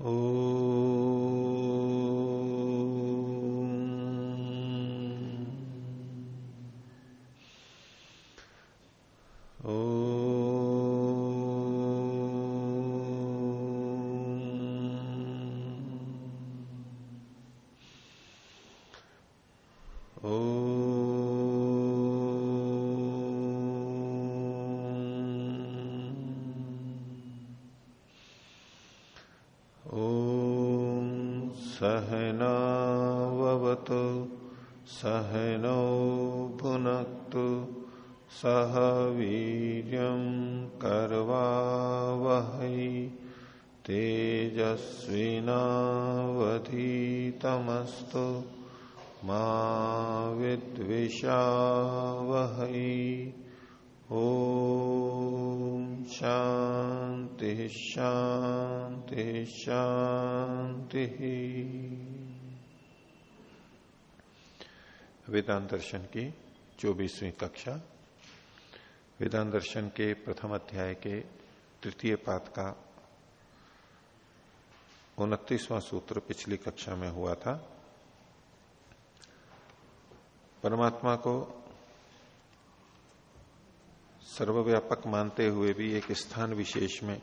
Oh. वेदांत दर्शन की चौबीसवीं कक्षा। वेदांत दर्शन के प्रथम अध्याय के तृतीय पाद का उनतीसवां सूत्र पिछली कक्षा में हुआ था। परमात्मा को सर्वव्यापक मानते हुए भी एक स्थान विशेष में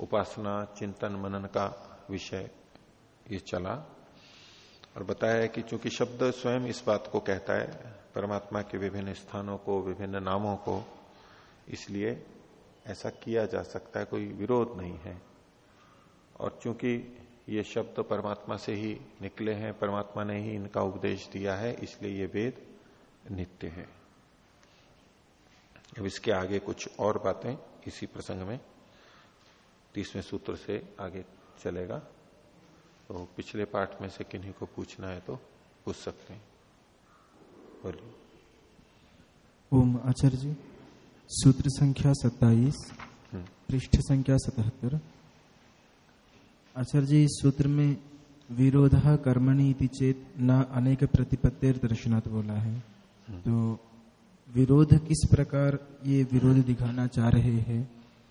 उपासना, चिंतन, मनन का विषय ये चला। और बताया कि चूँकि शब्द स्वयं इस बात को कहता है, परमात्मा के विभिन्न स्थानों को, विभिन्न नामों को, इसलिए ऐसा किया जा सकता है, कोई विरोध नहीं है। और चूँकि ये शब्द परमात्मा से ही निकले हैं परमात्मा ने ही इनका उपदेश दिया है इसलिए ये वेद नित्य है। अब इसके आगे कुछ और बातें इसी प्रसंग में तीसवें सूत्र से आगे चलेगा। तो पिछले पाठ में से किन्हीं को पूछना है तो पूछ सकते हैं। बोलिए। ओम आचार्य जी सूत्र संख्या सत्ताईस हम्म। पृष्ठ संख्या सतहत्तर। आचार्य जी सूत्र में विरोध कर्मणि इति चेत न अनेक प्रतिपत्तिर दर्शनाथ बोला है। तो विरोध किस प्रकार ये विरोध दिखाना चाह रहे हैं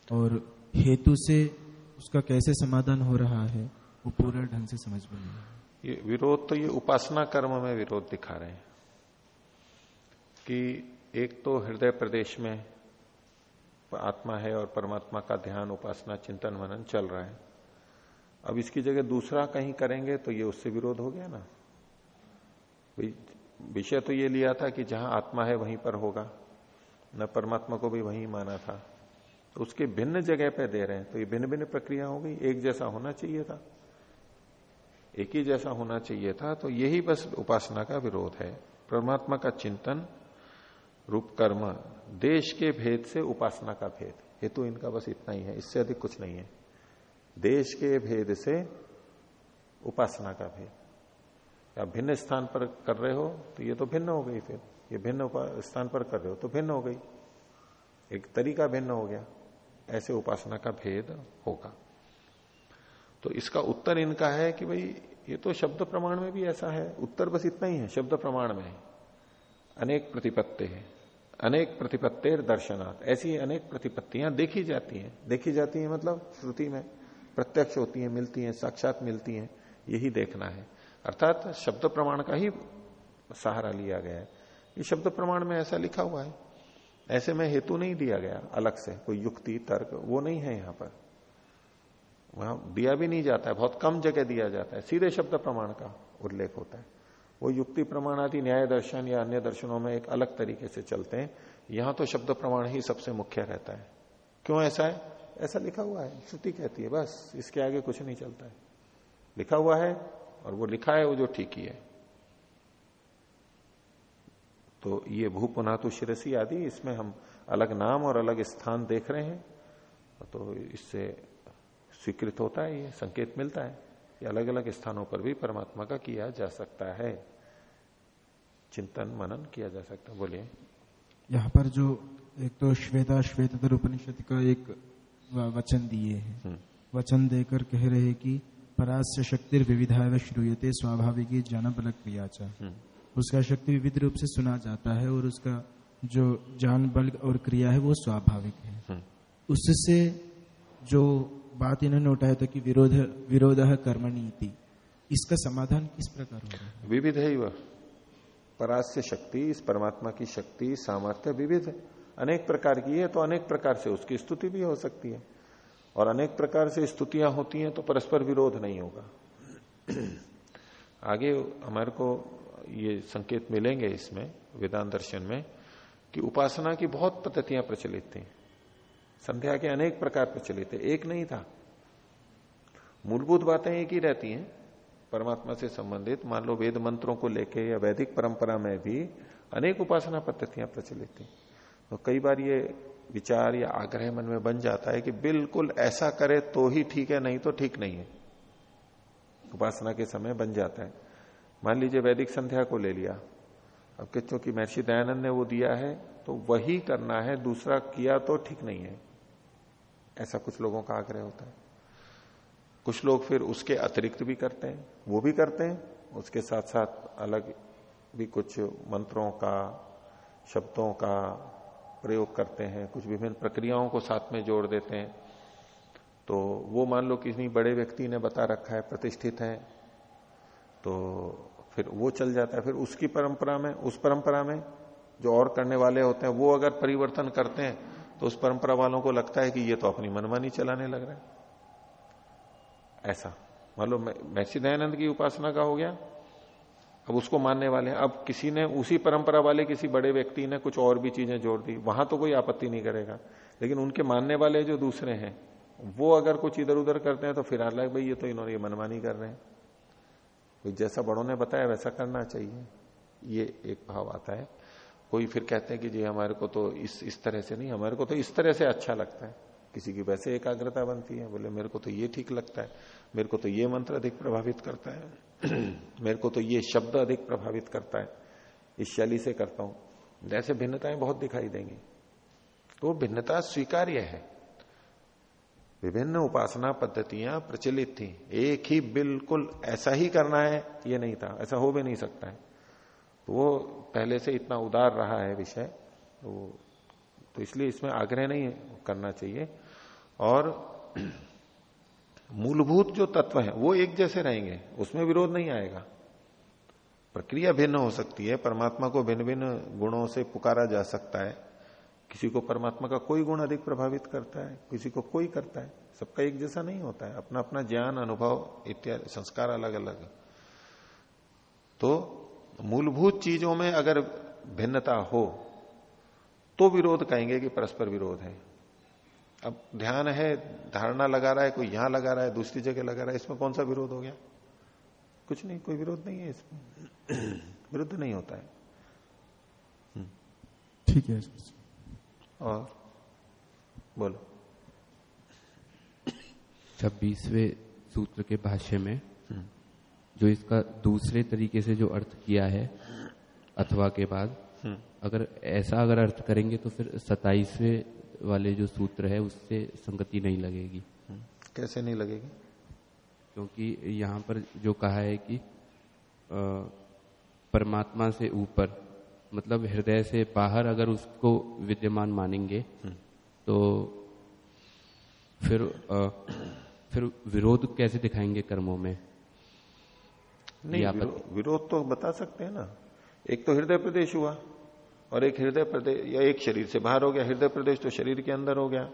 और हेतु से उसका कैसे समाधान हो रहा है, वो पूरा ढंग से समझ में नहीं ये विरोध तो ये उपासना कर्म में विरोध दिखा रहे हैं कि एक तो हृदय प्रदेश में आत्मा है और परमात्मा का ध्यान, उपासना, चिंतन, मनन चल रहा है अब इसकी जगह दूसरा कहीं करेंगे तो ये उससे विरोध हो गया ना। विषय तो ये लिया था कि जहाँ आत्मा है वहीं पर होगा, न परमात्मा को भी वहीं माना था। तो उसके भिन्न जगह पे दे रहे हैं तो ये भिन्न भिन्न प्रक्रिया हो गई। एक जैसा होना चाहिए था। एक ही जैसा होना चाहिए था तो यही बस उपासना का विरोध है। परमात्मा का चिंतन, रूप कर्म, देश के भेद से उपासना का भेद। हेतु तो इनका बस इतना ही है, इससे अधिक कुछ नहीं है। देश के भेद से उपासना का भेद। या भिन्न स्थान पर कर रहे हो तो ये तो भिन्न हो गई फिर। ये भिन्न स्थान पर कर रहे हो तो भिन्न हो गई। एक तरीका भिन्न हो गया। ऐसे उपासना का भेद होगा। तो इसका उत्तर इनका है कि भाई, ये तो शब्द प्रमाण में भी ऐसा है। उत्तर बस इतना ही है, शब्द प्रमाण में अनेक प्रतिपत्ति है। अनेक प्रतिपत्तिर दर्शनार्थ ऐसी अनेक प्रतिपत्तियाँ देखी जाती हैं। देखी जाती हैं मतलब श्रुति में। प्रत्यक्ष होती हैं, मिलती हैं, साक्षात मिलती हैं, यही देखना है। अर्थात शब्द प्रमाण का ही सहारा लिया गया है। ये शब्द प्रमाण में ऐसा लिखा हुआ है। ऐसे में हेतु नहीं दिया गया, अलग से, कोई युक्ति, तर्क, वो नहीं है यहाँ पर। वहाँ दिया भी नहीं जाता है, बहुत कम जगह दिया जाता है। सीधे शब्द प्रमाण का उल्लेख होता है। वो युक्ति प्रमाण आदि न्याय दर्शन या अन्य दर्शनों में एक अलग तरीके से चलते हैं। यहाँ तो शब्द प्रमाण ही सबसे मुख्य रहता है। क्यों ऐसा है? ऐसा लिखा हुआ है, श्रुति कहती है, बस, इसके आगे कुछ नहीं चलता है। लिखा हुआ है और वो लिखा है, वो जो ठीक ही है। तो ये भूपुनातु शिरसी आदि, इसमें हम अलग नाम और अलग स्थान देख रहे हैं तो इससे स्वीकृत होता है, ये संकेत मिलता है कि अलग अलग स्थानों पर भी परमात्मा का किया जा सकता है। चिंतन, मनन किया जा सकता है। बोलिए। यहाँ पर जो एक तो श्वेता श्वेत उपनिषद का एक वचन दिए हैं। हम्म। वचन देकर कह रहे कि परास्य शक्ति विविधा श्रूयते स्वाभाविक जन बल क्रिया हम्म। उसका शक्ति विविध रूप से सुना जाता है और उसका जो जान बल और क्रिया है वो स्वाभाविक है। हम्म। उससे जो बात इन्होंने उठाया था कि विरोध विरोध कर्मणि इसका समाधान किस प्रकार होगा विविध है वह। परास्य शक्ति इस परमात्मा की शक्ति सामर्थ्य विविध। है अनेक प्रकार की है तो अनेक प्रकार से उसकी स्तुति भी हो सकती है। और अनेक प्रकार से स्तुतियाँ होती हैं तो परस्पर विरोध नहीं होगा। आगे हमारे को ये संकेत मिलेंगे इसमें, वेदांत दर्शन में, कि उपासना की बहुत पद्धतियाँ प्रचलित थी। संध्या के अनेक प्रकार प्रचलित है एक नहीं था। मूलभूत बातें एक ही रहती हैं, परमात्मा से संबंधित। मान लो वेद मंत्रों को लेके या वैदिक परंपरा में भी अनेक उपासना पद्धतियाँ प्रचलित थी। तो कई बार ये विचार या आग्रह मन में बन जाता है कि बिल्कुल ऐसा करे तो ही ठीक है, नहीं तो ठीक नहीं है। उपासना के समय बन जाता है। मान लीजिए वैदिक संध्या को ले लिया। अब क्योंकि महर्षि दयानंद ने वो दिया है तो वही करना है, दूसरा किया तो ठीक नहीं है। ऐसा कुछ लोगों का आग्रह होता है। कुछ लोग फिर उसके अतिरिक्त भी करते हैं, वो भी करते हैं, उसके साथ साथ अलग भी कुछ मंत्रों का, शब्दों का प्रयोग करते हैं, कुछ विभिन्न प्रक्रियाओं को साथ में जोड़ देते हैं। तो वो मान लो किसी बड़े व्यक्ति ने बता रखा है, प्रतिष्ठित है तो फिर वो चल जाता है। फिर उसकी परंपरा में, उस परंपरा में जो और करने वाले होते हैं, वो अगर परिवर्तन करते हैं तो उस परंपरा वालों को लगता है कि ये तो अपनी मनमानी चलाने लग रहा है। ऐसा। मान लो महसी दयानंद की उपासना का हो गया। अब उसको मानने वाले हैं। अब किसी ने, उसी परंपरा वाले किसी बड़े व्यक्ति ने कुछ और भी चीज़ें जोड़ दी। वहाँ तो कोई आपत्ति नहीं करेगा। लेकिन उनके मानने वाले जो दूसरे हैं, वो अगर कुछ इधर उधर करते हैं तो फिर अलग भाई, ये तो इन्होंने ये मनमानी कर रहे हैं। जैसा बड़ों ने बताया, वैसा करना चाहिए। ये एक भाव आता है। कोई फिर कहते हैं कि, जी, हमारे को तो इस इस तरह से नहीं, हमारे को तो इस तरह से अच्छा लगता है। किसी की वैसे एकाग्रता बनती है, बोले, मेरे को तो ये ठीक लगता है। मेरे को तो ये मंत्र अधिक प्रभावित करता है। मेरे को तो ये शब्द अधिक प्रभावित करता है। इस शैली से करता हूँ। जैसे भिन्नताएँ बहुत दिखाई देंगी तो भिन्नता स्वीकार्य है। विभिन्न उपासना पद्धतियाँ प्रचलित थी। एक ही बिल्कुल ऐसा ही करना है ये नहीं था। ऐसा हो भी नहीं सकता है। तो वो पहले से इतना उदार रहा है विषय तो, तो इसलिए इसमें आग्रह नहीं करना चाहिए। और मूलभूत जो तत्व है, वो एक जैसे रहेंगे, उसमें विरोध नहीं आएगा। प्रक्रिया भिन्न हो सकती है, परमात्मा को भिन्न भिन्न गुणों से पुकारा जा सकता है। किसी को परमात्मा का कोई गुण अधिक प्रभावित करता है, किसी को कोई करता है, सबका एक जैसा नहीं होता है। अपना अपना ज्ञान, अनुभव इत्यादि संस्कार अलग अलग तो मूलभूत चीज़ों में अगर भिन्नता हो तो विरोध कहेंगे कि परस्पर विरोध है। अब ध्यान है धारणा लगा रहा है कोई यहाँ लगा रहा है दूसरी जगह लगा रहा है इसमें कौन सा विरोध हो गया कुछ नहीं कोई विरोध नहीं है इसमें विरुद्ध नहीं होता है। ठीक है और बोलो छब्बीसवें सूत्र के भाष्य में हम्म। जो इसका दूसरे तरीके से जो अर्थ किया है अथवा के बाद हम्म। अगर ऐसा अगर अर्थ करेंगे तो फिर सताइसवें वाले जो सूत्र है उससे संगति नहीं लगेगी। कैसे नहीं लगेगी? क्योंकि यहाँ पर जो कहा है कि परमात्मा से ऊपर मतलब हृदय से बाहर अगर उसको विद्यमान मानेंगे हम्म। तो फिर आ, फिर विरोध कैसे दिखाएँगे कर्मों में? नहीं विरोध तो बता सकते हैं ना। एक तो हृदय प्रदेश हुआ। और एक हृदय प्रदेश या एक शरीर से बाहर हो गया। हृदय प्रदेश तो शरीर के अंदर हो गया।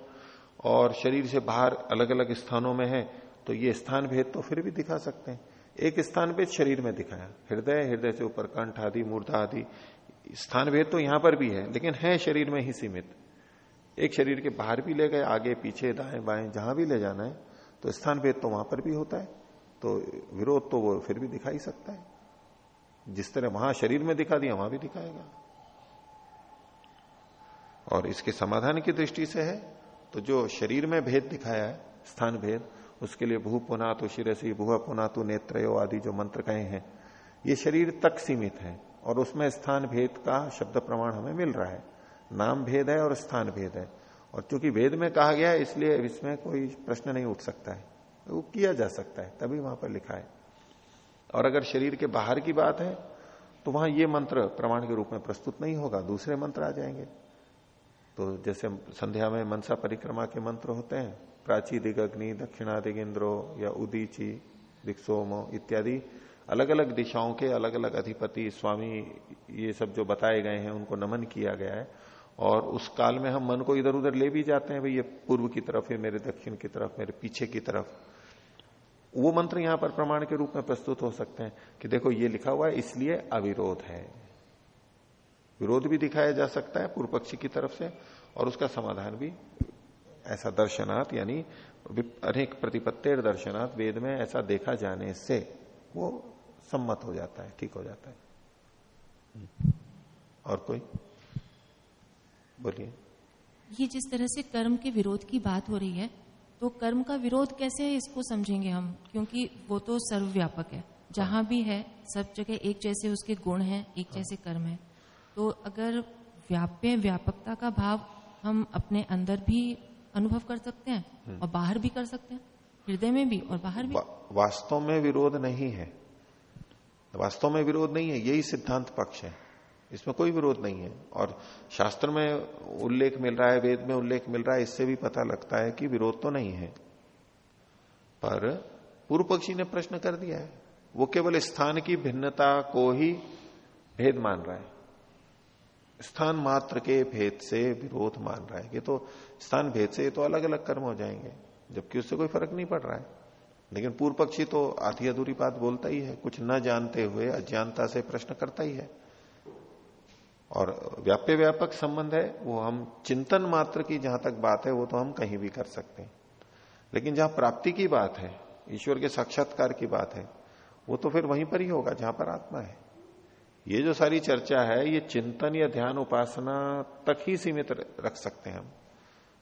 और शरीर से बाहर अलग अलग स्थानों में है तो ये स्थान भेद तो फिर भी दिखा सकते हैं। एक स्थान भेद शरीर में दिखाया। हृदय हृदय से ऊपर कंठ आदि, मूर्धा आदि, स्थान भेद तो यहाँ पर भी है, लेकिन है शरीर में ही सीमित। एक शरीर के बाहर भी ले गए, आगे, पीछे, दाएँ बाएँ, जहाँ भी ले जाना है तो स्थान भेद तो वहाँ पर भी होता है। तो विरोध तो वो फिर भी दिखा ही सकता है। जिस तरह वहाँ शरीर में दिखा दिया, वहाँ भी दिखाएगा और इसके समाधान की दृष्टि से है तो जो शरीर में भेद दिखाया है, स्थान भेद, उसके लिए भू पुना तो शिरसी भूआ पुना तो नेत्रयो आदि जो मंत्र कहे हैं, ये शरीर तक सीमित है और उसमें स्थान भेद का शब्द प्रमाण हमें मिल रहा है। नाम भेद है और स्थान भेद है। और चूँकि वेद में कहा गया है, इसलिए इसमें कोई प्रश्न नहीं उठ सकता है। वो किया जा सकता है, तभी वहाँ पर लिखा है। और अगर शरीर के बाहर की बात है तो वहाँ ये मंत्र प्रमाण के रूप में प्रस्तुत नहीं होगा, दूसरे मंत्र आ जाएँगे। तो जैसे संध्या में मनसा परिक्रमा के मंत्र होते हैं, प्राची दिग्नि दक्षिणा दिगेंद्रो या उदीची, दिक्सोमो इत्यादि अलग अलग दिशाओं के अलग अलग अधिपति, स्वामी, ये सब जो बताए गए हैं, उनको नमन किया गया है। और उस काल में हम मन को इधर उधर ले भी जाते हैं, भाई ये पूर्व की तरफ़ है, मेरे दक्षिण की तरफ़, मेरे पीछे की तरफ़। वो मंत्र यहाँ पर प्रमाण के रूप में प्रस्तुत हो सकते हैं कि देखो ये लिखा हुआ है, इसलिए अविरोध है। विरोध भी दिखाया जा सकता है पूर्व पक्षी की तरफ़ से, और उसका समाधान भी ऐसा दर्शनात्, यानी अनेक प्रतिपत्तेर दर्शनात् वेद में ऐसा देखा जाने से वो सम्मत हो जाता है, ठीक हो जाता है। और कोई? बोलिए। ये जिस तरह से कर्म के विरोध की बात हो रही है तो कर्म का विरोध कैसे है इसको समझेंगे हम? क्योंकि वो तो सर्वव्यापक है। जहाँ भी है, सब जगह एक जैसे उसके गुण हैं, एक जैसे कर्म है। तो अगर व्याप्य व्यापकता का भाव हम अपने अंदर भी अनुभव कर सकते हैं हम्म। और बाहर भी कर सकते हैं हृदय में भी और बाहर भी। वा, वास्तव में विरोध नहीं है। वास्तव में विरोध नहीं है यही सिद्धांत पक्ष है। इसमें कोई विरोध नहीं है। और शास्त्र में उल्लेख मिल रहा है वेद में उल्लेख मिल रहा है इससे भी पता लगता है कि विरोध तो नहीं है। पर पूर्व पक्षी ने प्रश्न कर दिया है वो केवल स्थान की भिन्नता को ही भेद मान रहा है। स्थान मात्र के भेद से विरोध मान रहा है। कि तो स्थान भेद से तो अलग अलग कर्म हो जाएँगे, जबकि उससे कोई फ़र्क नहीं पड़ रहा है। लेकिन पूर्व पक्षी तो आधी अधूरी बात बोलता ही है, कुछ न जानते हुए, अज्ञानता से प्रश्न करता ही है। और व्याप्य व्यापक संबंध है, वो हम चिंतन मात्र की जहाँ तक बात है, वो तो हम कहीं भी कर सकते हैं। लेकिन जहाँ प्राप्ति की बात है, ईश्वर के साक्षात्कार की बात है, वो तो फिर वहीं पर ही होगा, जहाँ पर आत्मा है। ये जो सारी चर्चा है, ये चिंतन या ध्यान उपासना तक ही सीमित रख सकते हैं हम।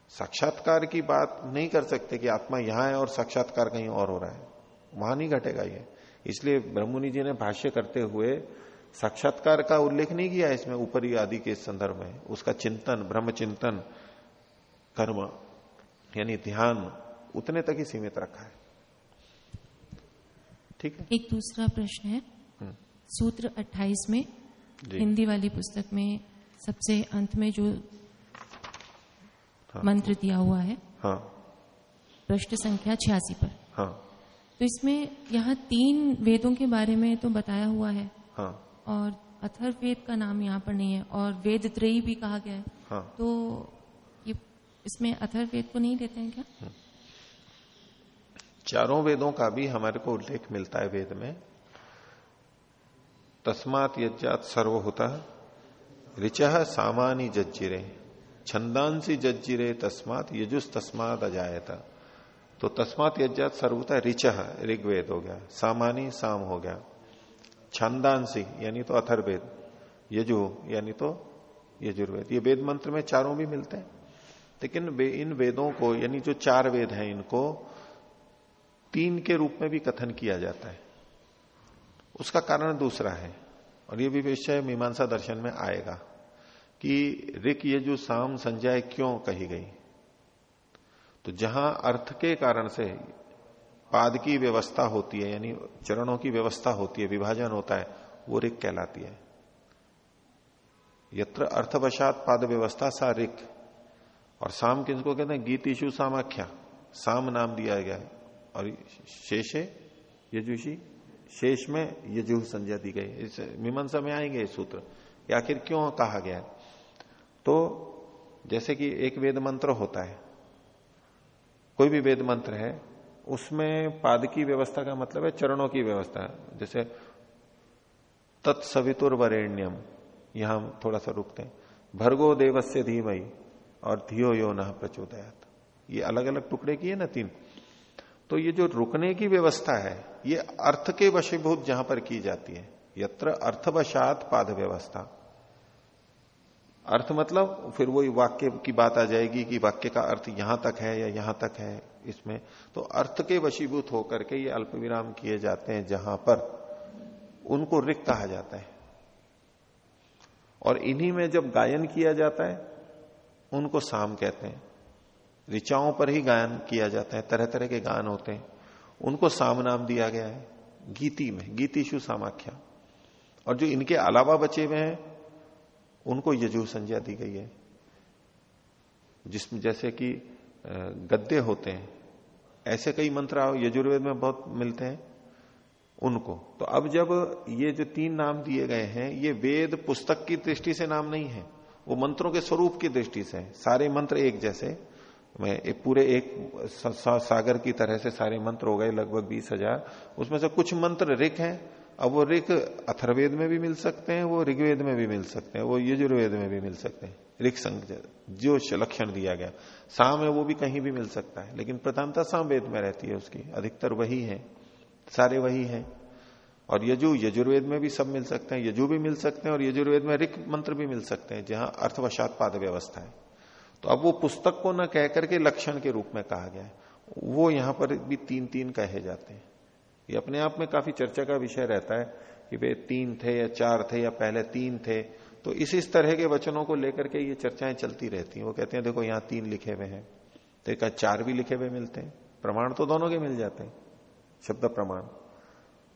साक्षात्कार की बात नहीं कर सकते कि आत्मा यहाँ है और साक्षात्कार कहीं और हो रहा है। वहाँ नहीं घटेगा ये। इसलिए ब्रह्मनि जी ने भाष्य करते हुए साक्षात्कार का उल्लेख नहीं किया इसमें, ऊपरी आदि के संदर्भ में। उसका चिंतन, ब्रह्म चिंतन, कर्म, यानी ध्यान, उतने तक ही सीमित रखा है। ठीक है? एक दूसरा प्रश्न है। सूत्र 28 में हिंदी वाली पुस्तक में सबसे अंत में जो हाँ। मंत्र दिया हुआ है हाँ। पृष्ठ संख्या छियासी पर हाँ। तो इसमें यहाँ तीन वेदों के बारे में तो बताया हुआ है हाँ। और अथर्वेद का नाम यहाँ पर नहीं है और वेद त्रयी भी कहा गया है हाँ। तो ये इसमें अथर्वेद को नहीं देते हैं क्या हम्म। चारों वेदों का भी हमारे को उल्लेख मिलता है वेद में तस्मात यज्जात सर्व होता ऋच सामानी जज्जिरे। छंदांसी जज्जिरे तस्मात यजुस तस्मात अजायता। तो तस्मात यज्जात सर्वता ऋच, ऋग्वेद हो गया। सामानी साम हो गया। छंदांसी यानी तो अथर्वेद। यजु, यानी तो यजुर्वेद। ये वेद मंत्र में चारों भी मिलते हैं। लेकिन वे, इन वेदों को, यानी जो चार वेद हैं, इनको तीन के रूप में भी कथन किया जाता है। उसका कारण दूसरा है। और ये भी विषय मीमांसा दर्शन में आएगा कि रिक ये जो साम संजय क्यों कही गई? तो जहाँ अर्थ के कारण से पाद की व्यवस्था होती है, यानी चरणों की व्यवस्था होती है, विभाजन होता है, वो रिक कहलाती है। यत्र अर्थवशात पाद व्यवस्था सा रिक और साम किसको कहते हैं? गीत ईशु सामाख्या। साम नाम दिया गया है। और शेषे, यजुषी शेष में यजु संज्ञा दी गई, इस मीमांसा में आएँगे सूत्र। आखिर क्यों कहा गया? तो जैसे कि एक वेद मंत्र होता है, कोई भी वेद मंत्र है, उसमें पाद की व्यवस्था का मतलब है चरणों की व्यवस्था। जैसे तत्सवितुर वरेण्यम यहाँ थोड़ा सा रुकते हैं। भर्गो देवस्य धीमई और धियो यो न प्रचोदयात। ये अलग अलग टुकड़े किए ना तीन। तो ये जो रुकने की व्यवस्था है, ये अर्थ के वशीभूत जहाँ पर की जाती है। यत्र अर्थवशात पाद व्यवस्था। अर्थ मतलब फिर वही वाक्य की बात आ जाएगी कि वाक्य का अर्थ यहाँ तक है या यहाँ तक है इसमें। तो अर्थ के वशीभूत होकर के ये अल्प विराम किए जाते हैं जहाँ पर उनको रिक कहा जाता है। और इन्हीं में जब गायन किया जाता है, उनको साम कहते हैं। ऋचाओं पर ही गायन किया जाता है तरह तरह के गान होते हैं। उनको साम नाम दिया गया है, गीति में, गीतिशु सामाख्या। और जो इनके अलावा बचे हुए हैं, उनको यजु संज्ञा दी गई है। जिसमें जैसे कि गद्य होते हैं, ऐसे कई मंत्र यजुर्वेद में बहुत मिलते हैं, उनको। तो अब जब ये जो तीन नाम दिए गए हैं, ये वेद पुस्तक की दृष्टि से नाम नहीं है, वो मंत्रों के स्वरूप की दृष्टि से है। सारे मंत्र एक जैसे मैं एक पूरे एक सागर की तरह से सारे मंत्र हो गए, लगभग बीस हज़ार। उसमें से कुछ मंत्र रिक हैं। अब वो रिक अथर्वेद में भी मिल सकते हैं, वो ऋग्वेद में भी मिल सकते हैं, वो यजुर्वेद में भी मिल सकते हैं। रिक संघ जो लक्षण दिया गया। साम है, वो भी कहीं भी मिल सकता है, लेकिन प्रधानता साम वेद में रहती है उसकी। अधिकतर वही है, सारे वही है। और यजु, यजुर्वेद में भी सब मिल सकते हैं, यजु भी मिल सकते हैं, और यजुर्वेद में रिक मंत्र भी मिल सकते हैं, जहाँ अर्थवशात पाद व्यवस्था है। तो अब वो पुस्तक को न कह करके लक्षण के रूप में कहा गया है। वो यहाँ पर भी तीन तीन कहे जाते हैं। ये अपने आप में काफ़ी चर्चा का विषय रहता है कि वे तीन थे या चार थे या पहले तीन थे। तो इस इस तरह के वचनों को लेकर के ये चर्चाएँ चलती रहती हैं। वो कहते हैं, देखो, यहाँ तीन लिखे हुए हैं। तो एक चार भी लिखे हुए मिलते हैं। प्रमाण तो दोनों के मिल जाते हैं। शब्द प्रमाण।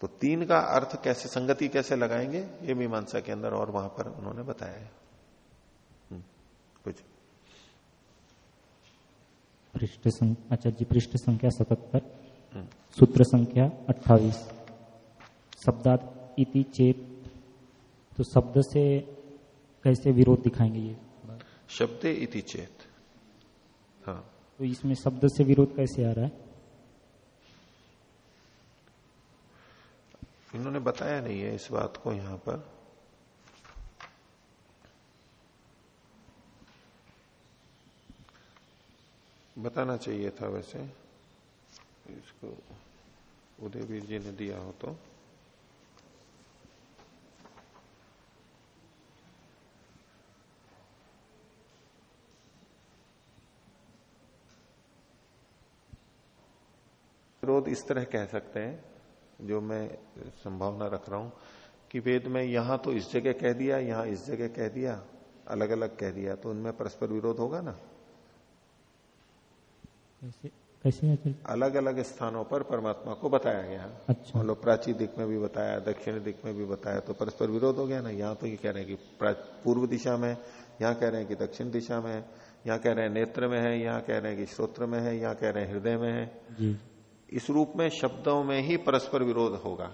तो तीन का अर्थ कैसे, संगति कैसे लगाएँगे, ये मीमांसा के अंदर और वहाँ पर उन्होंने बताया है हम्म, कुछ पृष्ठ आचार्य जी पृष्ठ संख्या सतहत्तर। सूत्र संख्या अट्ठाईस शब्दात इति चेत तो शब्द से कैसे विरोध दिखाएँगे ये शब्द इति चेत हाँ तो इसमें शब्द से विरोध कैसे आ रहा है इन्होंने बताया नहीं है इस बात को यहाँ पर बताना चाहिए था वैसे। इसको उदयवीर जी ने दिया हो तो। विरोध इस तरह कह सकते हैं, जो मैं संभावना रख रहा हूँ, कि वेद में यहाँ तो इस जगह कह दिया, यहाँ इस जगह कह दिया अलग अलग कह दिया तो उनमें परस्पर विरोध होगा ना? कैसे है फिर? अलग अलग स्थानों पर परमात्मा को बताया गया। अच्छा। मतलब प्राची दिक में भी बताया दक्षिण दिक में भी बताया तो परस्पर विरोध हो गया ना? यहाँ तो ये कह रहे हैं कि पूर्व दिशा में यहाँ कह रहे हैं कि दक्षिण दिशा में यहाँ कह रहे हैं नेत्र में है यहाँ कह रहे हैं कि श्रोत्र में है यहाँ कह रहे हैं हृदय में है। इस रूप में शब्दों में ही परस्पर विरोध होगा।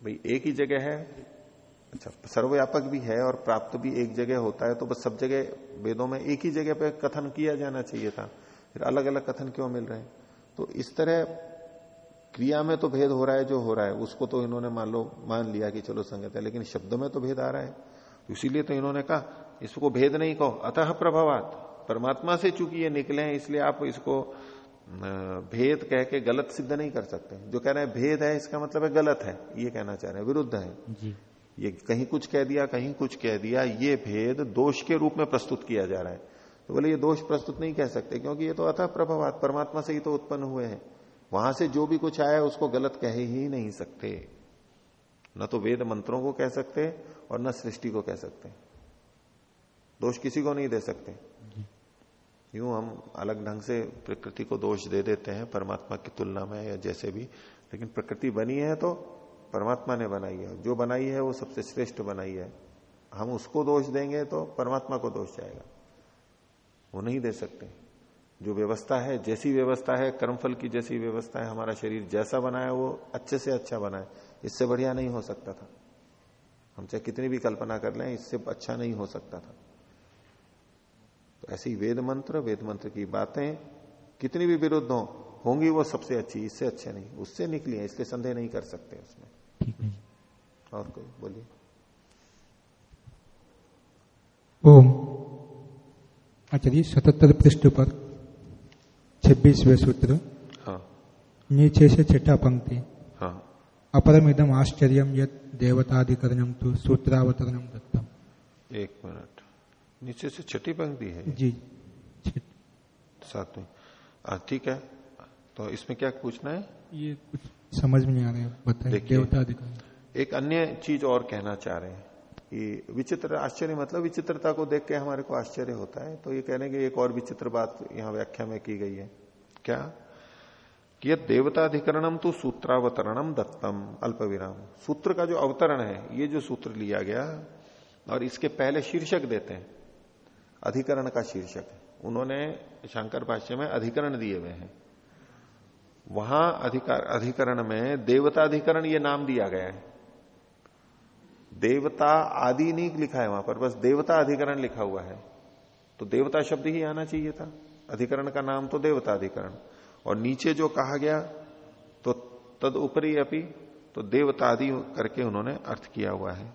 भाई एक ही जगह है। अच्छा सर्वव्यापक भी है और प्राप्त भी एक जगह होता है तो बस सब जगह वेदों में एक ही जगह पे कथन किया जाना चाहिए था। फिर अलग अलग कथन क्यों मिल रहे हैं? तो इस तरह क्रिया में तो भेद हो रहा है जो हो रहा है उसको तो इन्होंने मान लो मान लिया कि चलो संगत है लेकिन शब्द में तो भेद आ रहा है। तो इसीलिए तो इन्होंने कहा इसको भेद नहीं कहो अतः प्रभावात। परमात्मा से चूँकि ये निकले हैं इसलिए आप इसको भेद कह के गलत सिद्ध नहीं कर सकते। जो कह रहे हैं भेद है इसका मतलब है गलत है ये कहना चाह रहे हैं विरुद्ध है। जी। ये कहीं कुछ कह दिया कहीं कुछ कह दिया ये भेद दोष के रूप में प्रस्तुत किया जा रहा है। तो बोले, ये दोष प्रस्तुत नहीं कह सकते, क्योंकि ये तो अथा प्रभावात, परमात्मा से ही तो उत्पन्न हुए हैं। वहाँ से जो भी कुछ आया, उसको गलत कह ही नहीं सकते। न तो वेद मंत्रों को कह सकते और न सृष्टि को कह सकते। दोष किसी को नहीं दे सकते। यूँ हम अलग ढंग से प्रकृति को दोष दे देते हैं, परमात्मा की तुलना में या जैसे भी, लेकिन प्रकृति बनी है तो परमात्मा ने बनाई है। जो बनाई है, वो सबसे श्रेष्ठ बनाई है। हम उसको दोष देंगे तो परमात्मा को दोष जाएगा। वो नहीं दे सकते। जो व्यवस्था है जैसी व्यवस्था है कर्मफल की जैसी व्यवस्था है हमारा शरीर जैसा बनाया वो अच्छे से अच्छा बनाए इससे बढ़िया नहीं हो सकता था। हम चाहे कितनी भी कल्पना कर लें इससे अच्छा नहीं हो सकता था। तो ऐसी वेद मंत्र वेद मंत्र की बातें कितनी भी विरुद्ध हो होंगी वो सबसे अच्छी इससे अच्छे नहीं उससे निकली है इसलिए संदेह नहीं कर सकते उसमें। ठीक है और कोई बोलिए। ओम। अच्छा जी सतहत्तर पृष्ठ पर छब्बीसवें सूत्र। हाँ। नीचे से छठा पंक्ति। हाँ। अपरमिदम आश्चर्य यद देवताधिकरणम तो सूत्रावतरणम दत्तम। एक मिनट। नीचे से छठी पंक्ति है जी साथ में। ठीक है। तो इसमें क्या पूछना है? ये कुछ समझ में नहीं आ रहा है बताइए देवता एक अन्य चीज़ और कहना चाह रहे हैं। कि विचित्र, आश्चर्य मतलब विचित्रता को देख के हमारे को आश्चर्य होता है। तो ये कहने के एक और विचित्र बात यहाँ व्याख्या में की गई है। क्या? कि देवताधिकरणम तो सूत्रावतरणम दत्तम अल्प सूत्र का जो अवतरण है, ये जो सूत्र लिया गया, और इसके पहले शीर्षक देते हैं। अधिकरण का शीर्षक उन्होंने शंकर भाष्य में अधिकरण दिए हुए हैं। वहाँ अधिकार, अधिकरण में देवता अधिकरण ये नाम दिया गया है। देवता आदि नहीं लिखा है वहाँ पर, बस देवता अधिकरण लिखा हुआ है। तो देवता शब्द ही आना चाहिए था। अधिकरण का नाम तो देवता अधिकरण। और नीचे जो कहा गया तो तद ऊपरी अपी तो देवतादि करके उन्होंने अर्थ किया हुआ है।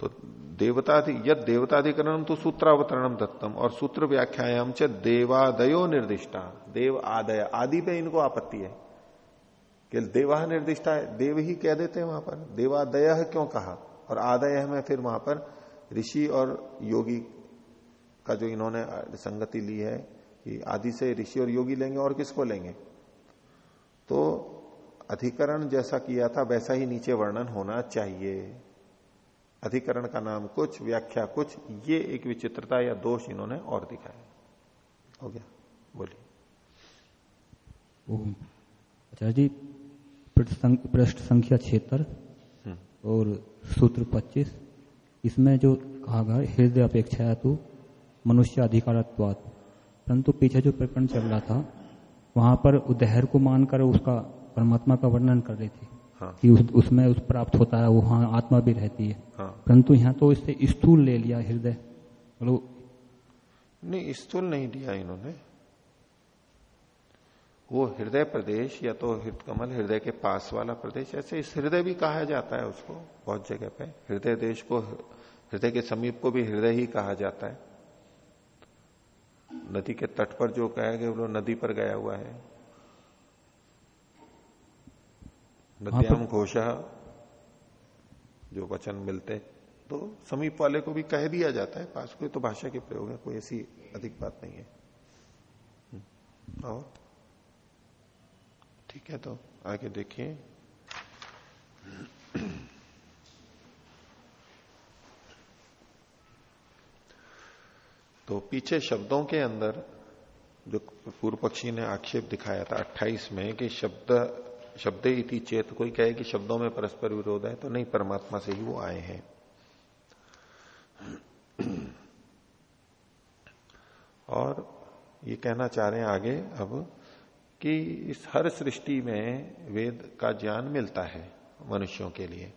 तो देवतादि, यद देवताधिकरण तो सूत्रावतरणम दत्तम, और सूत्र व्याख्यायाम च देवादयो निर्दिष्टा। देव आदय, आदि पे इनको आपत्ति है। कि देवा निर्दिष्टा है, देव ही कह देते हैं वहाँ पर। देवादय क्यों कहा? और आदय में फिर वहाँ पर ऋषि और योगी का जो इन्होंने संगति ली है कि आदि से ऋषि और योगी लेंगे और किसको लेंगे? तो अधिकरण जैसा किया था, वैसा ही नीचे वर्णन होना चाहिए। अधिकरण का नाम कुछ, व्याख्या कुछ, ये एक विचित्रता या दोष इन्होंने और दिखाया। हो गया? बोलिए। आचार्य जी पृष्ठ संख्या छिहत्तर हम्म। और सूत्र 25 इसमें जो कहा गया हृदय अपेक्षा है तो मनुष्य अधिकारत्वाद परंतु पीछे जो प्रकरण चल रहा था वहाँ पर उदहर को मानकर उसका परमात्मा का वर्णन कर रही थी हाँ। कि उस, उसमें उस प्राप्त होता है वहाँ आत्मा भी रहती है हाँ। परंतु यहाँ तो इससे स्थूल ले लिया हृदय मतलब नहीं स्थूल नहीं दिया इन्होंने वो हृदय प्रदेश या तो हृदय कमल हृदय के पास वाला प्रदेश ऐसे इस हृदय भी कहा जाता है उसको बहुत जगह पे। हृदय देश को हृदय के समीप को भी हृदय ही कहा जाता है। नदी के तट पर जो कहा गया वो नदी पर गया हुआ है। नद्याम घोषा जो वचन मिलते तो समीप वाले को भी कह दिया जाता है। पास कोई तो भाषा के प्रयोग है कोई ऐसी अधिक बात नहीं है। और ठीक है तो आगे देखिए। तो पीछे शब्दों के अंदर जो पूर्व पक्षी ने आक्षेप दिखाया था 28 में कि शब्द शब्द इति चेत, कोई कहे कि शब्दों में परस्पर विरोध है तो नहीं, परमात्मा से ही वो आए हैं। और ये कहना चाह रहे हैं आगे, अब कि इस हर सृष्टि में वेद का ज्ञान मिलता है मनुष्यों के लिए।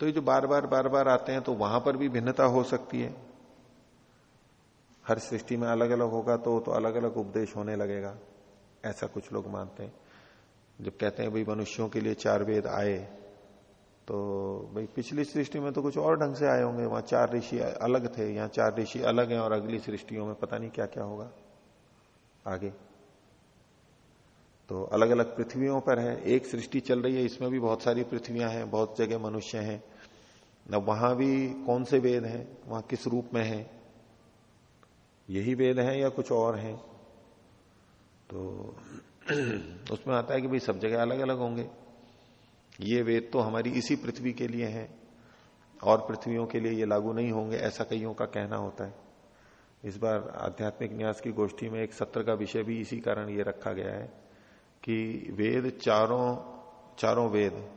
तो ये जो बार बार बार बार आते हैं तो वहाँ पर भी भिन्नता हो सकती है। हर सृष्टि में अलग अलग होगा तो तो अलग अलग उपदेश होने लगेगा। ऐसा कुछ लोग मानते हैं। जब कहते हैं, भाई, मनुष्यों के लिए चार वेद आए तो भाई, पिछली सृष्टि में तो कुछ और ढंग से आए होंगे। वहाँ चार ऋषि अलग थे, यहाँ चार ऋषि अलग हैं और अगली सृष्टियों में पता नहीं क्या क्या होगा आगे। तो अलग अलग पृथ्वियों पर है। एक सृष्टि चल रही है, इसमें भी बहुत सारी पृथ्वियाँ हैं, बहुत जगह मनुष्य हैं। न वहाँ भी कौन से वेद हैं, वहाँ किस रूप में है? यही वेद है या कुछ और है? तो उसमें आता है कि भाई सब जगह अलग अलग होंगे। ये वेद तो हमारी इसी पृथ्वी के लिए है। और पृथ्वियों के लिए ये लागू नहीं होंगे, ऐसा कईयों का कहना होता है। इस बार आध्यात्मिक न्यास की गोष्ठी में एक सत्र का विषय भी इसी कारण ये रखा गया है। कि वेद चारों चारों वेद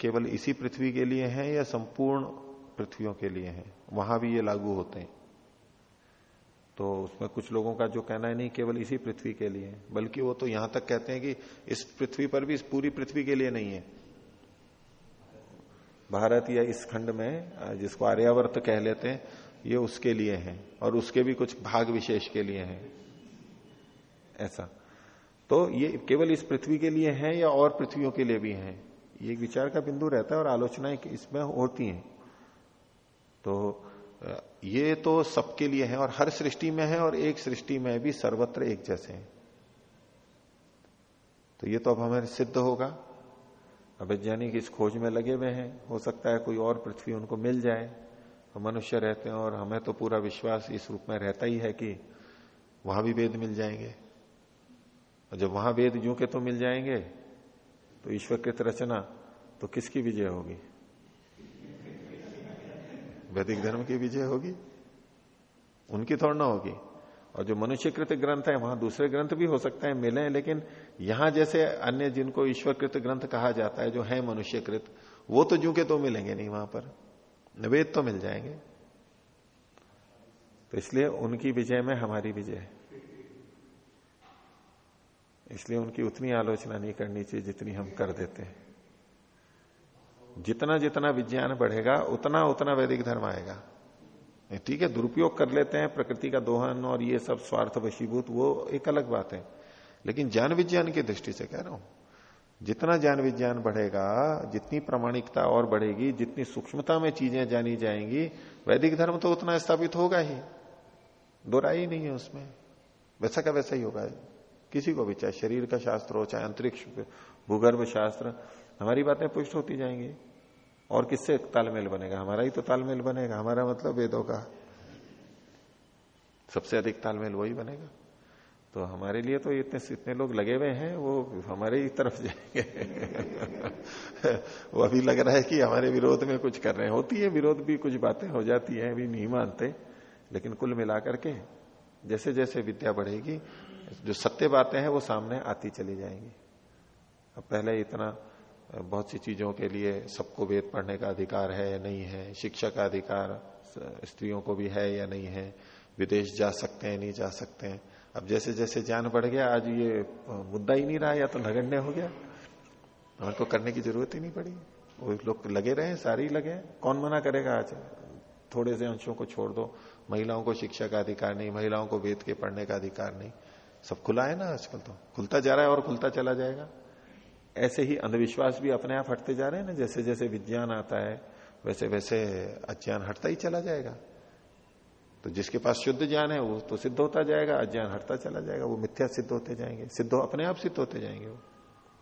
केवल इसी पृथ्वी के लिए हैं या संपूर्ण पृथ्वियों के लिए हैं? वहाँ भी ये लागू होते हैं। तो उसमें कुछ लोगों का जो कहना है, नहीं, केवल इसी पृथ्वी के लिए बल्कि वो तो यहाँ तक कहते हैं कि इस पृथ्वी पर भी इस पूरी पृथ्वी के लिए नहीं है। भारत या इस खंड में जिसको आर्यावर्त कह लेते हैं, ये उसके लिए है और उसके भी कुछ भाग विशेष के लिए है। ऐसा। तो ये केवल इस पृथ्वी के लिए है या और पृथ्वियों के लिए भी है? ये एक विचार का बिंदु रहता है और आलोचनाएँ इसमें होती हैं। तो ये तो सबके लिए है और हर सृष्टि में है और एक सृष्टि में भी सर्वत्र एक जैसे हैं। तो ये तो अब हमें सिद्ध होगा। अब वैज्ञानिक इस खोज में लगे हुए हैं। हो सकता है कोई और पृथ्वी उनको मिल जाए। तो मनुष्य रहते हैं और हमें तो पूरा विश्वास इस रूप में रहता ही है कि वहाँ भी वेद मिल जाएँगे। और जब वहाँ वेद जू के तो मिल जाएँगे तो ईश्वर कृत रचना तो किसकी विजय होगी? वैदिक धर्म की विजय होगी, उनकी थोड़ा ना होगी। और जो मनुष्यकृत ग्रंथ है, वहाँ दूसरे ग्रंथ भी हो सकते हैं, मिले हैं लेकिन यहाँ जैसे अन्य जिनको ईश्वरकृत ग्रंथ कहा जाता है, जो है मनुष्यकृत, वो तो जू के तो मिलेंगे नहीं वहाँ पर। वेद तो मिल जाएँगे। तो इसलिए उनकी विजय में हमारी विजय है। इसलिए उनकी उतनी आलोचना नहीं करनी चाहिए जितनी हम कर देते हैं। जितना जितना विज्ञान बढ़ेगा, उतना उतना वैदिक धर्म आएगा। ठीक है, दुरुपयोग कर लेते हैं, प्रकृति का दोहन और ये सब स्वार्थ वशीभूत, वो एक अलग बात है। लेकिन ज्ञान विज्ञान की दृष्टि से कह रहा हूँ, जितना ज्ञान विज्ञान बढ़ेगा, जितनी प्रामाणिकता और बढ़ेगी, जितनी सूक्ष्मता में चीज़ें जानी जाएँगी, वैदिक धर्म तो उतना स्थापित होगा ही। दोराई नहीं है उसमें। वैसा का वैसा ही होगा। किसी को भी, चाहे शरीर का शास्त्र हो, चाहे अंतरिक्ष भूगर्भ शास्त्र, हमारी बातें पुष्ट होती जाएँगी। और किससे तालमेल बनेगा? हमारा ही तो तालमेल बनेगा, हमारा मतलब वेदों का। सबसे अधिक तालमेल वही बनेगा। तो हमारे लिए तो इतने इतने लोग लगे हुए हैं, वो हमारे ही तरफ़ जाएँगे। वो अभी लग रहा है कि हमारे विरोध में कुछ कर रहे हैं। होती है, विरोध भी कुछ बातें हो जाती है, अभी नहीं मानते, लेकिन कुल मिलाकर के जैसे जैसे विद्या बढ़ेगी जो सत्य बातें हैं वो सामने आती चली जाएँगी। अब पहले इतना बहुत सी चीज़ों के लिए सबको वेद पढ़ने का अधिकार है या नहीं है, शिक्षा का अधिकार स्त्रियों को भी है या नहीं है, विदेश जा सकते हैं, नहीं जा सकते हैं। अब जैसे जैसे ज्ञान बढ़ गया, आज ये मुद्दा ही नहीं रहा, या तो नगण्य हो गया। हमारे को करने की ज़रूरत ही नहीं पड़ी। वो लोग लगे रहे, सारे ही लगे कौन मना करेगा आज? थोड़े से अंशों को छोड़ दो। महिलाओं को शिक्षा का अधिकार नहीं, महिलाओं को वेद के पढ़ने का अधिकार नहीं। सब खुला है ना आजकल तो। खुलता जा रहा है और खुलता चला जाएगा। ऐसे ही अंधविश्वास भी अपने आप हटते जा रहे हैं ना, जैसे जैसे विज्ञान आता है, वैसे वैसे अज्ञान हटता ही चला जाएगा। तो जिसके पास शुद्ध ज्ञान है, वो तो सिद्ध होता जाएगा, अज्ञान हटता चला जाएगा, वो मिथ्या सिद्ध होते जाएँगे। सिद्ध अपने आप सिद्ध होते जाएँगे वो।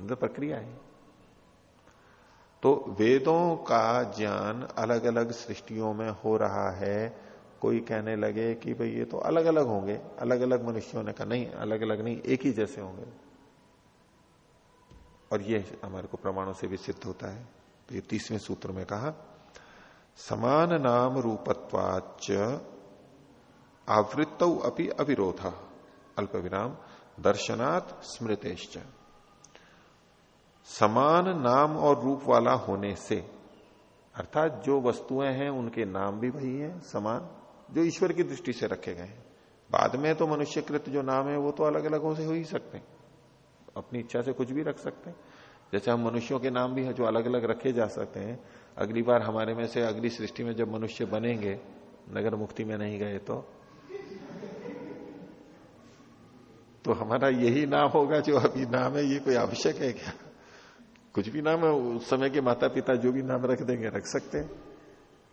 मतलब प्रक्रिया है। तो वेदों का ज्ञान अलग अलग सृष्टियों में हो रहा है कोई कहने लगे कि भाई ये तो अलग अलग होंगे अलग अलग मनुष्यों ने कहा, नहीं अलग अलग नहीं, एक ही जैसे होंगे। और ये हमारे को प्रमाणों से भी सिद्ध होता है। तो ये तीसवें सूत्र में कहा, समान नाम रूपत्वाच आवृत्त अपनी अविरोध। अल्प विराम दर्शनात् स्मृतेश्च। समान नाम और रूप वाला होने से, अर्थात जो वस्तुएँ हैं, उनके नाम भी वही है, समान। जो ईश्वर की दृष्टि से रखे गए बाद में तो मनुष्यकृत जो नाम है, वो तो अलग अलग हो से हो ही सकते हैं। अपनी इच्छा से कुछ भी रख सकते हैं। जैसे हम मनुष्यों के नाम भी है जो अलग अलग रखे जा सकते हैं, अगली बार हमारे में से अगली सृष्टि में जब मनुष्य बनेंगे, नगर मुक्ति में नहीं गए तो? तो हमारा यही नाम होगा जो अभी नाम है, ये कोई आवश्यक है क्या? कुछ भी नाम है, उस समय के माता पिता जो भी नाम रख देंगे, रख सकते हैं।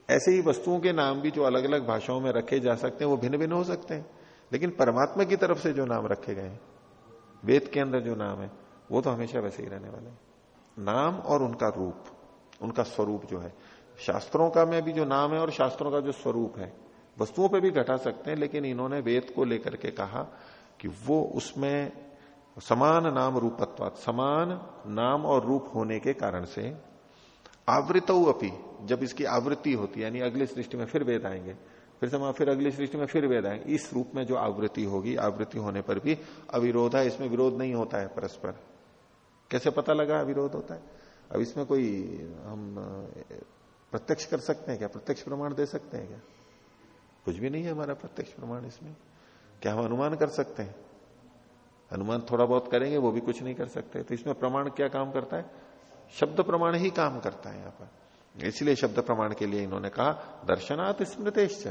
ऐसे ही वस्तुओं के नाम भी जो अलग अलग भाषाओं में रखे जा सकते हैं, वो भिन्न भिन्न हो सकते हैं। लेकिन परमात्मा की तरफ़ से जो नाम रखे गए हैं, वेद के अंदर जो नाम है, वो तो हमेशा वैसे ही रहने वाले नाम और उनका रूप, उनका स्वरूप जो है। शास्त्रों का में भी जो नाम है और शास्त्रों का जो स्वरूप है, वस्तुओं पे भी घटा सकते हैं, लेकिन इन्होंने वेद को लेकर के कहा कि वो उसमें समान नाम रूपत्व समान नाम और रूप होने के कारण से आवृत अपी जब इसकी आवृत्ति होती है, यानी अगली सृष्टि में फिर वेद आएँगे, फिर समा फिर अगली सृष्टि में फिर वेद आएँगे, इस रूप में जो आवृत्ति होगी, आवृत्ति होने पर भी अविरोध है, इसमें विरोध नहीं होता है परस्पर। कैसे पता लगा अविरोध होता है? अब इसमें कोई हम, प्रत्यक्ष कर सकते हैं क्या? प्रत्यक्ष प्रमाण दे सकते हैं क्या? कुछ भी नहीं है हमारा प्रत्यक्ष प्रमाण इसमें। क्या हम अनुमान कर सकते हैं? अनुमान थोड़ा बहुत करेंगे, वो भी कुछ नहीं कर सकते। तो इसमें प्रमाण क्या काम करता है? शब्द प्रमाण ही काम करता है यहाँ पर। इसलिए शब्द प्रमाण के लिए इन्होंने कहा, दर्शनात् स्मृतेश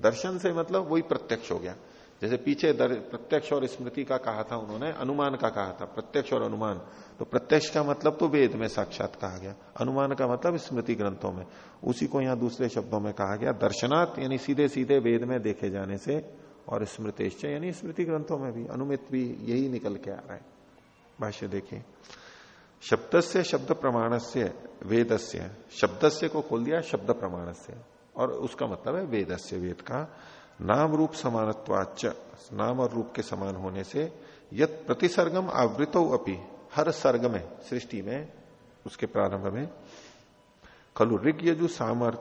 दर्शन से मतलब वही प्रत्यक्ष हो गया। जैसे पीछे प्रत्यक्ष और स्मृति का कहा था उन्होंने, अनुमान का कहा था, प्रत्यक्ष और अनुमान। तो प्रत्यक्ष का मतलब तो वेद में साक्षात कहा गया। अनुमान का मतलब स्मृति ग्रंथों में। उसी को यहाँ दूसरे शब्दों में कहा गया, दर्शनात् यानी सीधे सीधे वेद में देखे जाने से, और स्मृतिश्च, यानी स्मृति ग्रंथों में भी। अनुमित भी यही निकल के आ रहा है। भाष्य देखिए शब्द से शब्द प्रमाण से वेद से शब्द से को खोल दिया शब्द प्रमाण से और उसका मतलब है वेद से वेद का नाम रूप समानत्वाच नाम और रूप के समान होने से यद प्रतिसर्गम आवृतो अपी, हर सर्ग में, सृष्टि में, उसके प्रारंभ में, खलु ऋग यजु सामर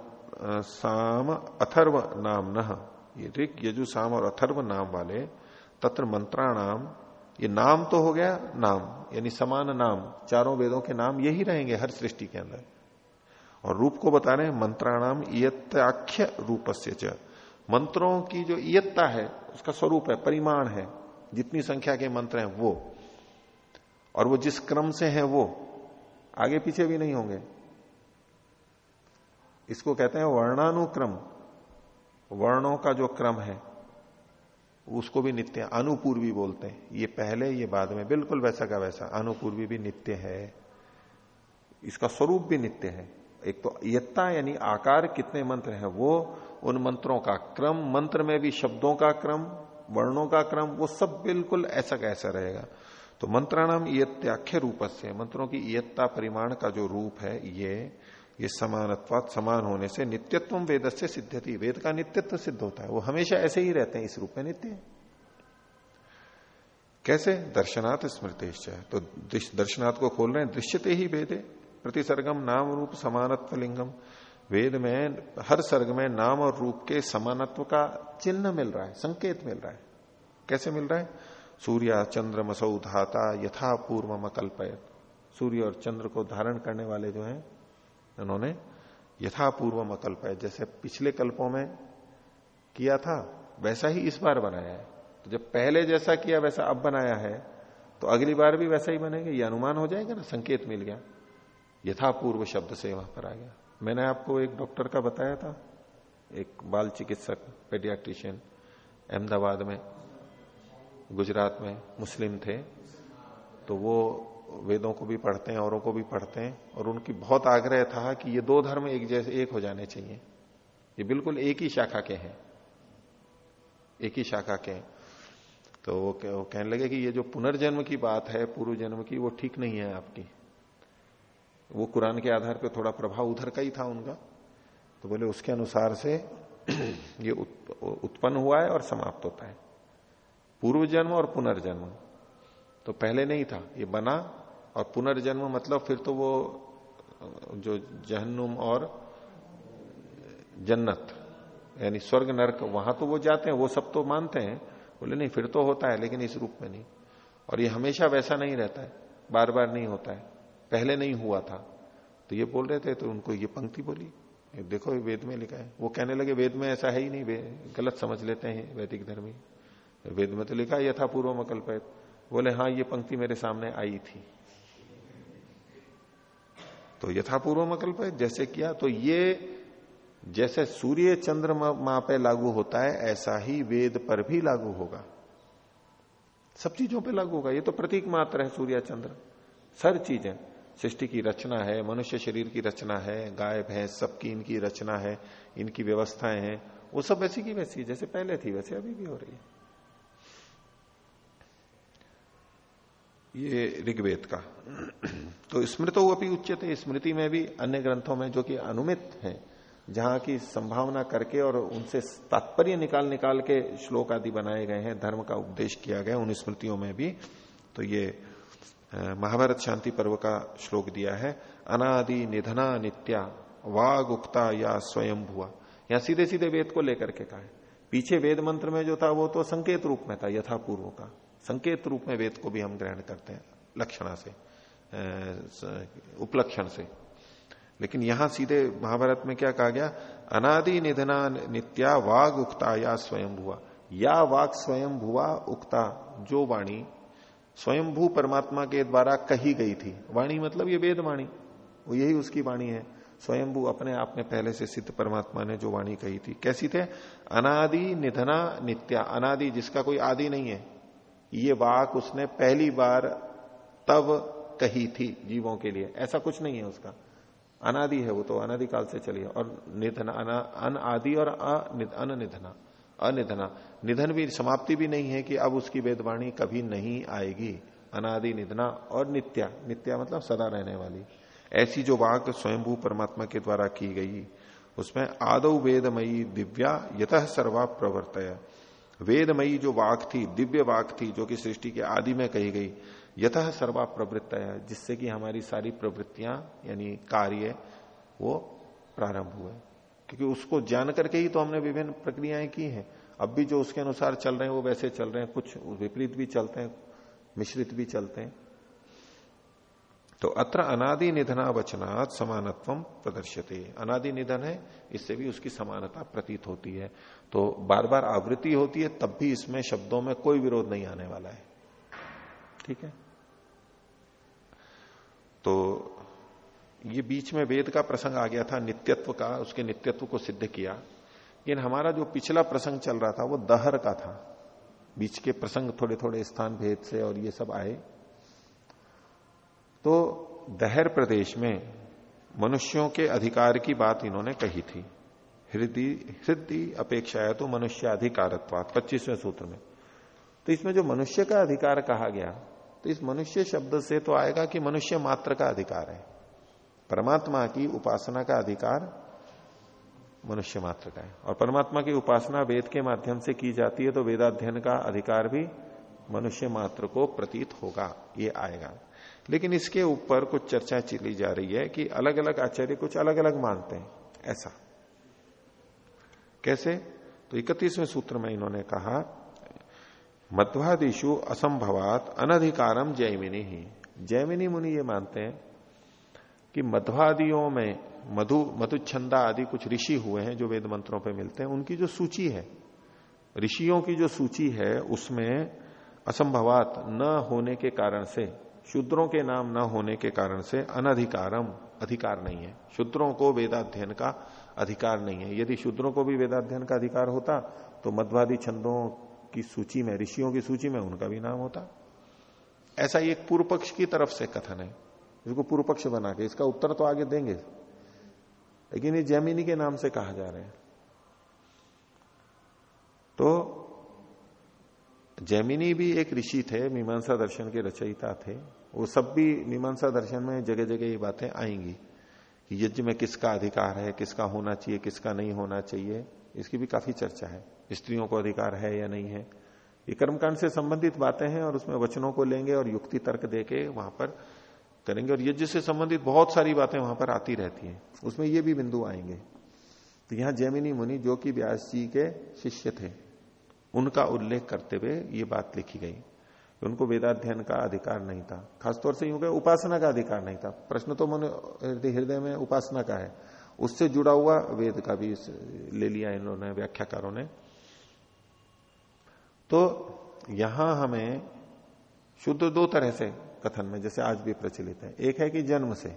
साम अथर्व नाम न ये ऋग यजु साम और अथर्व नाम वाले तत्र मंत्राणाम ये नाम तो हो गया नाम, यानी समान नाम, चारों वेदों के नाम यही रहेंगे हर सृष्टि के अंदर। और रूप को बता रहे हैं, मंत्राणाम यत्याख्य रूप से मंत्रों की जो इयत्ता है, उसका स्वरूप है, परिमाण है। जितनी संख्या के मंत्र हैं वो। और वो जिस क्रम से है वो, आगे पीछे भी नहीं होंगे। इसको कहते हैं वर्णानुक्रम। वर्णों का जो क्रम है उसको भी नित्य, अनुपूर्वी बोलते हैं। ये पहले, ये बाद में, बिल्कुल वैसा का वैसा। अनुपूर्वी भी नित्य है। इसका स्वरूप भी नित्य है। एक तो यत्ता, यानी आकार, कितने मंत्र है वो, उन मंत्रों का क्रम, मंत्र में भी शब्दों का क्रम, वर्णों का क्रम, वो सब बिल्कुल ऐसा कैसा रहेगा। तो मंत्राणाम इयत्याख्य रूप से मंत्रों की इयत्ता परिमाण का जो रूप है, ये ये समानत्वात समान होने से नित्यत्व वेद से सिद्धति वेद का नित्यत्व सिद्ध होता है। वो हमेशा ऐसे ही रहते हैं, इस रूप में नित्य कैसे? दर्शनाथ स्मृतिश्च। तो दर्शनाथ को खोल रहे हैं, दृश्यते ही वेदे। प्रतिसर्गम नाम रूप समानत्व लिंगम वेद में, हर सर्ग में नाम और रूप के समानत्व का चिन्ह मिल रहा है, संकेत मिल रहा है। कैसे मिल रहा है? सूर्य, चंद्र, मसौ, धाता, यथा पूर्व मकल्पयत सूर्य और चंद्र को धारण करने वाले जो हैं उन्होंने यथापूर्व अकल्प है। जैसे पिछले कल्पों में किया था, वैसा ही इस बार बनाया है। तो जब पहले जैसा किया, वैसा अब बनाया है तो अगली बार भी वैसा ही बनेगा। ये अनुमान हो जाएगा ना? संकेत मिल गया। यथापूर्व शब्द से वहाँ पर आ गया। मैंने आपको एक डॉक्टर का बताया था, एक बाल चिकित्सक, पेडियाट्रिशियन, अहमदाबाद में, गुजरात में मुस्लिम थे। तो वो वेदों को भी पढ़ते हैं औरों को भी पढ़ते हैं और उनकी बहुत आग्रह था कि ये दो धर्म एक जैसे एक हो जाने चाहिए। ये बिल्कुल एक ही शाखा के हैं। एक ही शाखा के हैं। तो वो, कहने लगे कि ये जो पुनर्जन्म की बात है पूर्व जन्म की वो ठीक नहीं है आपकी। वो कुरान के आधार पर थोड़ा प्रभाव उधर का ही था उनका। तो बोले उसके अनुसार से ये उत्पन्न हुआ है और समाप्त होता है। पूर्व जन्म और पुनर्जन्म। तो पहले नहीं था ये बना और पुनर्जन्म मतलब फिर तो वो, जो जहन्नुम और जन्नत, यानी स्वर्ग नरक, वहाँ तो वो जाते हैं, वो सब तो मानते हैं। बोले, नहीं, फिर तो होता है, लेकिन इस रूप में नहीं। और ये हमेशा वैसा नहीं रहता है बार बार नहीं होता है। पहले नहीं हुआ था। तो ये बोल रहे थे तो उनको ये पंक्ति बोली। देखो वेद में लिखा है। वो कहने लगे, वेद में ऐसा है ही नहीं गलत समझ लेते हैं वैदिक धर्मी। वेद में तो लिखा यथा पूर्व मकल्पित बोले हाँ ये पंक्ति मेरे सामने आई थी। तो यथापूर्व मकल्प जैसे किया तो ये जैसे सूर्य चंद्र माँ पे लागू होता है, ऐसा ही वेद पर भी लागू होगा। सब चीज़ों पे लागू होगा, ये तो प्रतीक मात्र है सूर्य चंद्र। सर चीज़ें, सृष्टि की रचना है, मनुष्य शरीर की रचना है गाय भैंस सबकी इनकी रचना है, इनकी व्यवस्थाएँ हैं, वो सब वैसी की वैसी जैसे पहले थी, वैसे अभी भी हो रही है। ये ऋग्वेद का। तो स्मृतो अपनी उच्चते स्मृति में भी अन्य ग्रंथों में जो कि अनुमित है, जहाँ की संभावना करके और उनसे तात्पर्य निकाल निकाल के श्लोक आदि बनाए गए हैं, धर्म का उपदेश किया गया उन स्मृतियों में भी। तो ये महाभारत शांति पर्व का श्लोक दिया है। अनादि निधना नित्या, वाग उक्ता या स्वयं भुआ या सीधे सीधे वेद को लेकर के कहा है। पीछे वेद मंत्र में जो था, वो तो संकेत रूप में था, यथापूर्व का। संकेत रूप में वेद को भी हम ग्रहण करते हैं, लक्षणा से उपलक्षण से। लेकिन यहाँ सीधे महाभारत में क्या कहा गया? अनादि निधना नित्या वाग उक्ता या स्वयं भुआ या वाक स्वयं भुआ उक्ता, जो वाणी स्वयंभू परमात्मा के द्वारा कही गई थी। वाणी मतलब ये वेद वाणी। वो यही उसकी वाणी है। स्वयंभू अपने आप में पहले से सिद्ध परमात्मा ने जो वाणी कही थी। कैसी थे? अनादि निधना नित्या। अनादि जिसका कोई आदि नहीं है। ये वाक उसने पहली बार तब कही थी जीवों के लिए। ऐसा कुछ नहीं है उसका। अनादि है वो तो अनादि काल से चली है। और निधन, अन आदि और अन निधना, अनिधना। निधन भी समाप्ति भी नहीं है कि अब उसकी वेदवाणी कभी नहीं आएगी। अनादि, निधना और नित्या। नित्या मतलब सदा रहने वाली। ऐसी जो वाक स्वयंभू परमात्मा के द्वारा की गई, उसमें आदौ वेदमयी दिव्या यथ सर्वा प्रवर्तय। वेदमयी जो वाक थी, दिव्य वाक थी, जो कि सृष्टि के आदि में कही गई यथ सर्वा प्रवृत्त है जिससे कि हमारी सारी प्रवृत्तियाँ, यानी कार्य, वो प्रारंभ हुए। क्योंकि उसको जान करके ही तो हमने विभिन्न प्रक्रियाएँ की हैं। अब भी जो उसके अनुसार चल रहे हैं, वो वैसे चल रहे हैं, कुछ विपरीत भी चलते हैं, मिश्रित भी चलते हैं। तो अत्र अनादि निधना वचनात् समानत्व प्रदर्शित अनादि निधन है, इससे भी उसकी समानता प्रतीत होती है। तो बार बार आवृत्ति होती है, तब भी इसमें शब्दों में कोई विरोध नहीं आने वाला है। ठीक है? तो ये बीच में वेद का प्रसंग आ गया था, नित्यत्व का, उसके नित्यत्व को सिद्ध किया। लेकिन हमारा जो पिछला प्रसंग चल रहा था, वो दहर का था। बीच के प्रसंग थोड़े थोड़े स्थान भेद से और ये सब आए। तो दहर प्रदेश में मनुष्यों के अधिकार की बात इन्होंने कही थी। हृदय हृदय अपेक्षा है तो मनुष्य अधिकारत्वात, पच्चीसवें सूत्र में। तो इसमें जो मनुष्य का अधिकार कहा गया तो इस मनुष्य शब्द से तो आएगा कि मनुष्य मात्र का अधिकार है। परमात्मा की उपासना का अधिकार मनुष्य मात्र का है। और परमात्मा की उपासना वेद के माध्यम से की जाती है तो वेदाध्ययन का अधिकार भी मनुष्य मात्र को प्रतीत होगा, ये आएगा। लेकिन इसके ऊपर कुछ चर्चा चली जा रही है कि अलग अलग आचार्य कुछ अलग अलग मानते हैं, ऐसा। कैसे? तो इकतीसवें सूत्र में इन्होंने कहा मध्वादिशु असंभवात अनधिकारम जयमिनी ही। जयमिनी मुनि ये मानते हैं कि मध्वादियों में मधु, मधुच्छंदा आदि कुछ ऋषि हुए हैं जो वेद मंत्रों पे मिलते हैं, उनकी जो सूची है, ऋषियों की जो सूची है, उसमें असंभवात न होने के कारण से शूद्रों के नाम न होने के कारण से अनधिकारम अधिकार नहीं है। शूद्रों को वेदाध्ययन का अधिकार नहीं है। यदि शूद्रों को भी वेदाध्ययन का अधिकार होता तो मध्वादी छंदों की सूची में, ऋषियों की सूची में उनका भी नाम होता। ऐसा एक पूर्व पक्ष की तरफ़ से कथन है। इसको पूर्व पक्ष बना के, इसका उत्तर तो आगे देंगे। लेकिन ये जैमिनी के नाम से कहा जा रहे हैं। तो जैमिनी भी एक ऋषि थे, मीमांसा दर्शन के रचयिता थे। वो सब भी मीमांसा दर्शन में जगह जगह ये बातें आएँगी कि यज्ञ में किसका अधिकार है, किसका होना चाहिए, किसका नहीं होना चाहिए। इसकी भी काफ़ी चर्चा है। स्त्रियों को अधिकार है या नहीं है। ये कर्मकांड से संबंधित बातें हैं और उसमें वचनों को लेंगे और युक्ति तर्क देके वहाँ पर करेंगे और यज्ञ से संबंधित बहुत सारी बातें वहाँ पर आती रहती हैं। उसमें ये भी बिंदु आएँगे। तो यहाँ जैमिनी मुनि, जो कि व्यास जी के शिष्य थे उनका उल्लेख करते हुए ये बात लिखी गई। उनको वेदाध्ययन का अधिकार नहीं था। खासतौर से यूँ उपासना का अधिकार नहीं था। प्रश्न तो मन हृदय में उपासना का है। उससे जुड़ा हुआ वेद का भी ले लिया इन्होंने, व्याख्याकारों ने। तो यहाँ हमें शुद्ध दो तरह से कथन में, जैसे आज भी प्रचलित है। एक है कि जन्म से।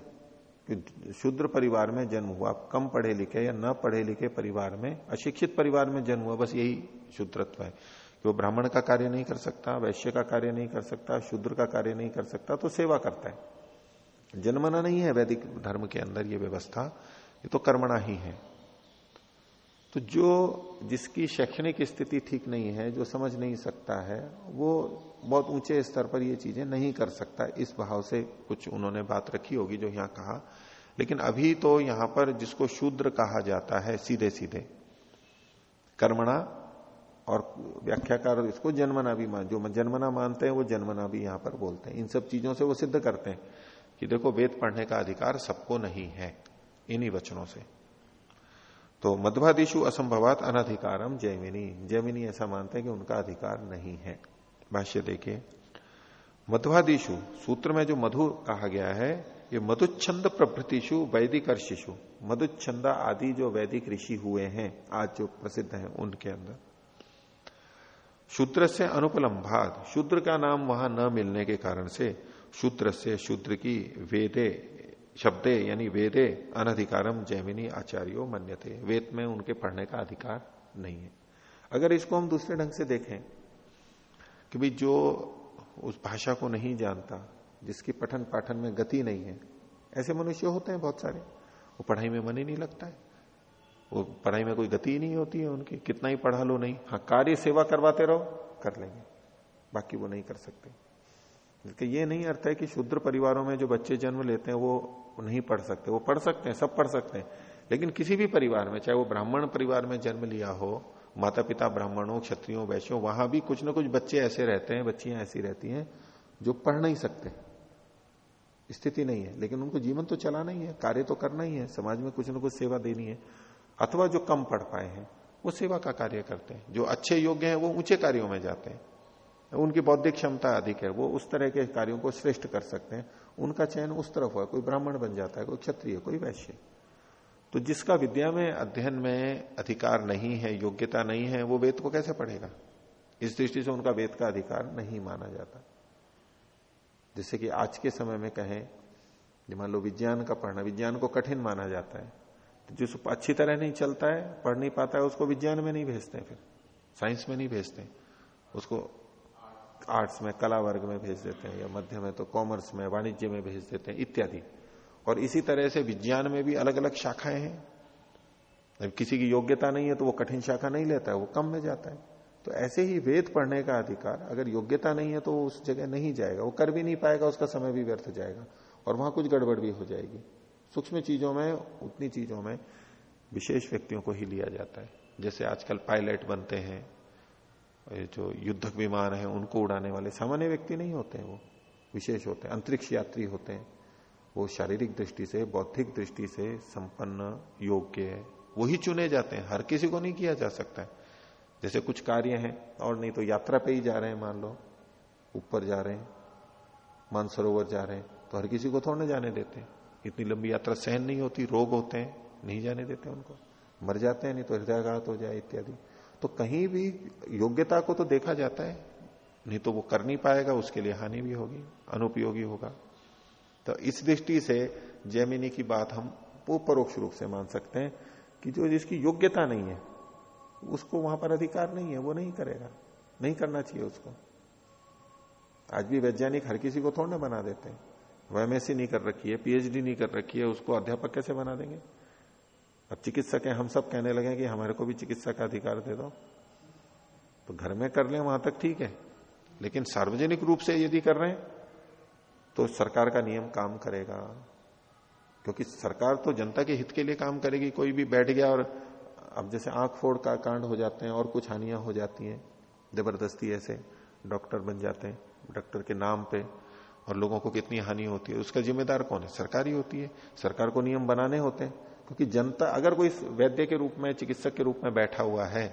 शुद्र परिवार में जन्म हुआ कम पढ़े लिखे या न पढ़े लिखे परिवार में, अशिक्षित परिवार में जन्म हुआ, बस यही शुद्रत्व है कि वो ब्राह्मण का कार्य नहीं कर सकता, वैश्य का कार्य नहीं कर सकता, शुद्र का कार्य नहीं कर सकता तो सेवा करता है। जन्मना नहीं है वैदिक धर्म के अंदर ये व्यवस्था, ये तो कर्मणा ही है। तो जो जिसकी शैक्षणिक स्थिति ठीक नहीं है, जो समझ नहीं सकता है, वो बहुत ऊँचे स्तर पर ये चीज़ें नहीं कर सकता। इस भाव से कुछ उन्होंने बात रखी होगी जो यहाँ कहा। लेकिन अभी तो यहाँ पर जिसको शूद्र कहा जाता है सीधे सीधे कर्मणा और व्याख्याकार इसको जन्मना भी मान, जो जन्मना मानते हैं, वो जन्मना भी यहाँ पर बोलते हैं। इन सब चीज़ों से वो सिद्ध करते हैं कि देखो वेद पढ़ने का अधिकार सबको नहीं है, इन्हीं वचनों से। तो मध्वादिशु असंभवात अनधिकारम जयमिनी जयमिनी ऐसा मानते हैं कि उनका अधिकार नहीं है। भाष्य देखिए। मध्वादिशु सूत्र में जो मधु कहा गया है, ये मधुच्छंद प्रभृतिशु वैदिक ऋषिशु मधुच्छंदा आदि जो वैदिक ऋषि हुए हैं, आज जो प्रसिद्ध हैं उनके अंदर। शूद्र से अनुपलम्भात। शूद्र का नाम वहाँ न मिलने के कारण से शूद्र से शूद्र की वेदे शब्दे, यानी वेदे अनधिकारम जैमिनी आचार्यो थे वेद में उनके पढ़ने का अधिकार नहीं है। अगर इसको हम दूसरे ढंग से देखें, कि भाई जो उस भाषा को नहीं जानता, जिसकी पठन पाठन में गति नहीं है, ऐसे मनुष्य होते हैं बहुत सारे। वो पढ़ाई में मन ही नहीं लगता है। वो पढ़ाई में कोई गति नहीं होती है उनकी। कितना ही पढ़ा लो नहीं हाँ कार्य सेवा करवाते रहो, कर लेंगे। बाकी वो नहीं कर सकते। ये नहीं अर्थ है कि शुद्र परिवारों में जो बच्चे जन्म लेते हैं, वो नहीं पढ़ सकते। वो पढ़ सकते हैं, सब पढ़ सकते हैं। लेकिन किसी भी परिवार में, चाहे वो ब्राह्मण परिवार में जन्म लिया हो माता पिता ब्राह्मणों, क्षत्रियों, वैश्यों, वहाँ भी कुछ ना कुछ बच्चे ऐसे रहते हैं, बच्चियाँ ऐसी रहती हैं, जो पढ़ नहीं सकते। स्थिति नहीं है। लेकिन उनको जीवन तो चलाना ही है, कार्य तो करना ही है, समाज में कुछ ना कुछ सेवा देनी है। अथवा जो कम पढ़ पाए हैं, वो सेवा का कार्य करते हैं। जो अच्छे योग्य हैं, वो ऊँचे कार्यों में जाते हैं। उनकी बौद्धिक क्षमता अधिक है, वो उस तरह के कार्यों को श्रेष्ठ कर सकते हैं। उनका चयन उस तरफ़ हुआ, कोई ब्राह्मण बन जाता है, कोई क्षत्रिय, कोई वैश्य। तो जिसका विद्या में, अध्ययन में अधिकार नहीं है, योग्यता नहीं है, वो वेद को कैसे पढ़ेगा? इस दृष्टि से उनका वेद का अधिकार नहीं माना जाता। जैसे कि आज के समय में कहें मान लो विज्ञान का पढ़ना, विज्ञान को कठिन माना जाता है। तो जिस अच्छी तरह नहीं चलता है, पढ़ नहीं पाता है, उसको विज्ञान में नहीं भेजते फिर, साइंस में नहीं भेजते उसको आर्ट्स में, कला वर्ग में भेज देते हैं या मध्य में तो कॉमर्स में, वाणिज्य में भेज देते हैं, इत्यादि। और इसी तरह से विज्ञान में भी अलग अलग शाखाएँ हैं। जब किसी की योग्यता नहीं है तो वो कठिन शाखा नहीं लेता है, वो कम में जाता है। तो ऐसे ही वेद पढ़ने का अधिकार, अगर योग्यता नहीं है तो वो उस जगह नहीं जाएगा। वो कर भी नहीं पाएगा, उसका समय भी व्यर्थ जाएगा और वहाँ कुछ गड़बड़ भी हो जाएगी। सूक्ष्म चीज़ों में, उतनी चीज़ों में विशेष व्यक्तियों को ही लिया जाता है। जैसे आजकल पायलट बनते हैं जो युद्धक विमान है, उनको उड़ाने वाले सामान्य व्यक्ति नहीं होते हैं वो। विशेष होते हैं, अंतरिक्ष यात्री होते हैं। वो शारीरिक दृष्टि से, बौद्धिक दृष्टि से संपन्न, योग्य है। वही चुने जाते हैं। हर किसी को नहीं किया जा सकता है। जैसे कुछ कार्य हैं, और नहीं तो यात्रा पे ही जा रहे हैं, मान लो। ऊपर जा रहे हैं, मानसरोवर जा रहे हैं तो हर किसी को थोड़े जाने देते हैं। इतनी लंबी यात्रा सहन नहीं होती, रोग होते हैं, नहीं जाने देते उनको। मर जाते हैं, नहीं तो हृदयाघात हो जाए, इत्यादि। तो कहीं भी योग्यता को तो देखा जाता है, नहीं तो वो कर नहीं पाएगा, उसके लिए हानि भी होगी, अनुपयोगी होगा। तो इस दृष्टि से जैमिनी की बात हम वो परोक्ष रूप से मान सकते हैं कि जो जिसकी योग्यता नहीं है, उसको वहाँ पर अधिकार नहीं है, वो नहीं करेगा। नहीं करना चाहिए उसको। आज भी वैज्ञानिक हर किसी को थोड़ा बना देते हैं। वह नहीं कर रखी है पीएचडी नहीं कर रखी है, उसको अध्यापक कैसे बना देंगे? अब चिकित्सक है हम सब कहने लगे कि हमारे को भी चिकित्सा का अधिकार दे दो। तो घर में कर ले, वहाँ तक ठीक है। लेकिन सार्वजनिक रूप से यदि कर रहे हैं तो सरकार का नियम काम करेगा। क्योंकि सरकार तो जनता के हित के लिए काम करेगी। कोई भी बैठ गया और अब जैसे आँख फोड़ का कांड हो जाते हैं और कुछ हानियाँ हो जाती हैं, ज़बरदस्ती ऐसे डॉक्टर बन जाते हैं, डॉक्टर के नाम पे, और लोगों को कितनी हानि होती है, उसका जिम्मेदार कौन है? सरकार होती है। सरकार को नियम बनाने होते हैं। क्योंकि जनता, अगर कोई वैद्य के रूप में, चिकित्सक के रूप में बैठा हुआ है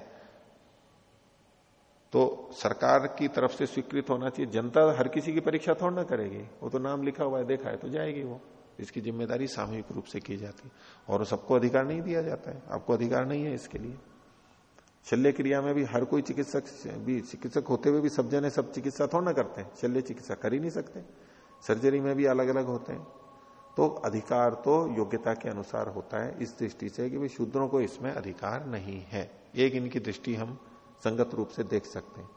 तो सरकार की तरफ़ से स्वीकृत होना चाहिए। जनता हर किसी की परीक्षा थोड़ा ना करेगी। वो तो नाम लिखा हुआ है, देखा है तो जाएगी वो। इसकी ज़िम्मेदारी सामूहिक रूप से की जाती है। और सबको अधिकार नहीं दिया जाता है। आपको अधिकार नहीं है इसके लिए। शल्य क्रिया में भी हर कोई चिकित्सक भी, चिकित्सक होते हुए भी सब जने सब चिकित्सा थोड़ा ना करते हैं। शल्य चिकित्सा कर ही नहीं सकते। सर्जरी में भी अलग अलग होते हैं। तो अधिकार तो योग्यता के अनुसार होता है, इस दृष्टि से कि भाई शूद्रों को इसमें अधिकार नहीं है। एक इनकी दृष्टि हम संगत रूप से देख सकते हैं।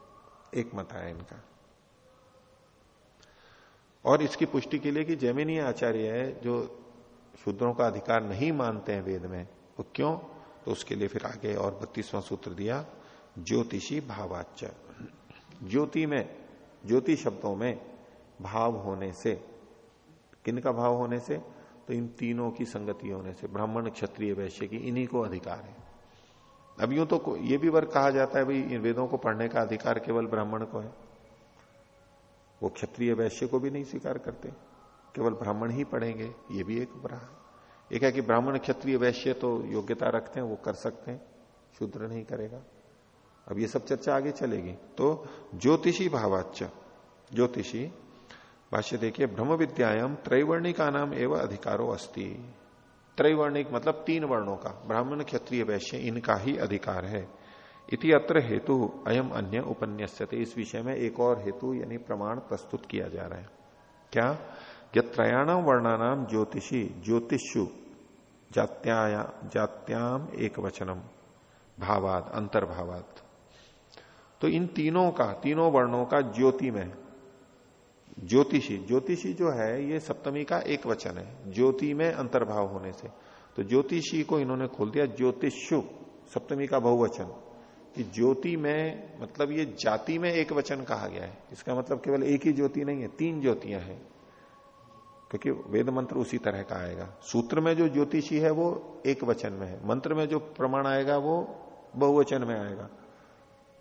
एक मत आया इनका। और इसकी पुष्टि के लिए कि जैमिनी आचार्य है, जो शूद्रों का अधिकार नहीं मानते हैं वेद में, वो तो क्यों? तो उसके लिए फिर आगे और बत्तीसवां सूत्र दिया, ज्योतिषी भावाच्य ज्योति में, ज्योति शब्दों में भाव होने से किन का भाव होने से? तो इन तीनों की संगति होने से। ब्राह्मण, क्षत्रिय, वैश्य की इन्हीं को अधिकार है। अब यूँ तो ये भी वर्ग कहा जाता है, भाई वेदों को पढ़ने का अधिकार केवल ब्राह्मण को है। वो क्षत्रिय, वैश्य को भी नहीं स्वीकार करते। केवल ब्राह्मण ही पढ़ेंगे, ये भी एक रहा एक है कि ब्राह्मण, क्षत्रिय, वैश्य तो योग्यता रखते हैं, वो कर सकते हैं, शूद्र नहीं करेगा। अब ये सब चर्चा आगे चलेगी। तो ज्योतिषी भावाच्य ज्योतिषी भाष्य देखिए ब्रह्म विद्यायाम त्रैवर्णिका नाम एवं अधिकारो अस्ति। त्रैवर्णिक मतलब तीन वर्णों का, ब्राह्मण क्षत्रिय वैश्य इनका ही अधिकार है। इति अत्र हेतु अयम अन्य उपन्यासते इस विषय में एक और हेतु यानी प्रमाण प्रस्तुत किया जा रहा है। क्या? यत्रयाणाम वर्णानाम ज्योतिषी, ज्योतिषु, जात्याया, जात्याम एक वचनम भावाद अंतर्भावाद तो इन तीनों का, तीनों वर्णों का ज्योति में ज्योतिषी ज्योतिषी जो है, ये सप्तमी का एक वचन है, ज्योति में अंतर्भाव होने से। तो ज्योतिषी को इन्होंने खोल दिया ज्योतिषु सप्तमी का बहुवचन। कि ज्योति में मतलब ये जाति में एक वचन कहा गया है। इसका मतलब केवल एक ही ज्योति नहीं है, तीन ज्योतियाँ हैं। क्योंकि वेद मंत्र उसी तरह का आएगा। सूत्र में जो ज्योतिषी है, वो एक वचन में है। मंत्र में जो प्रमाण आएगा, वो बहुवचन में आएगा।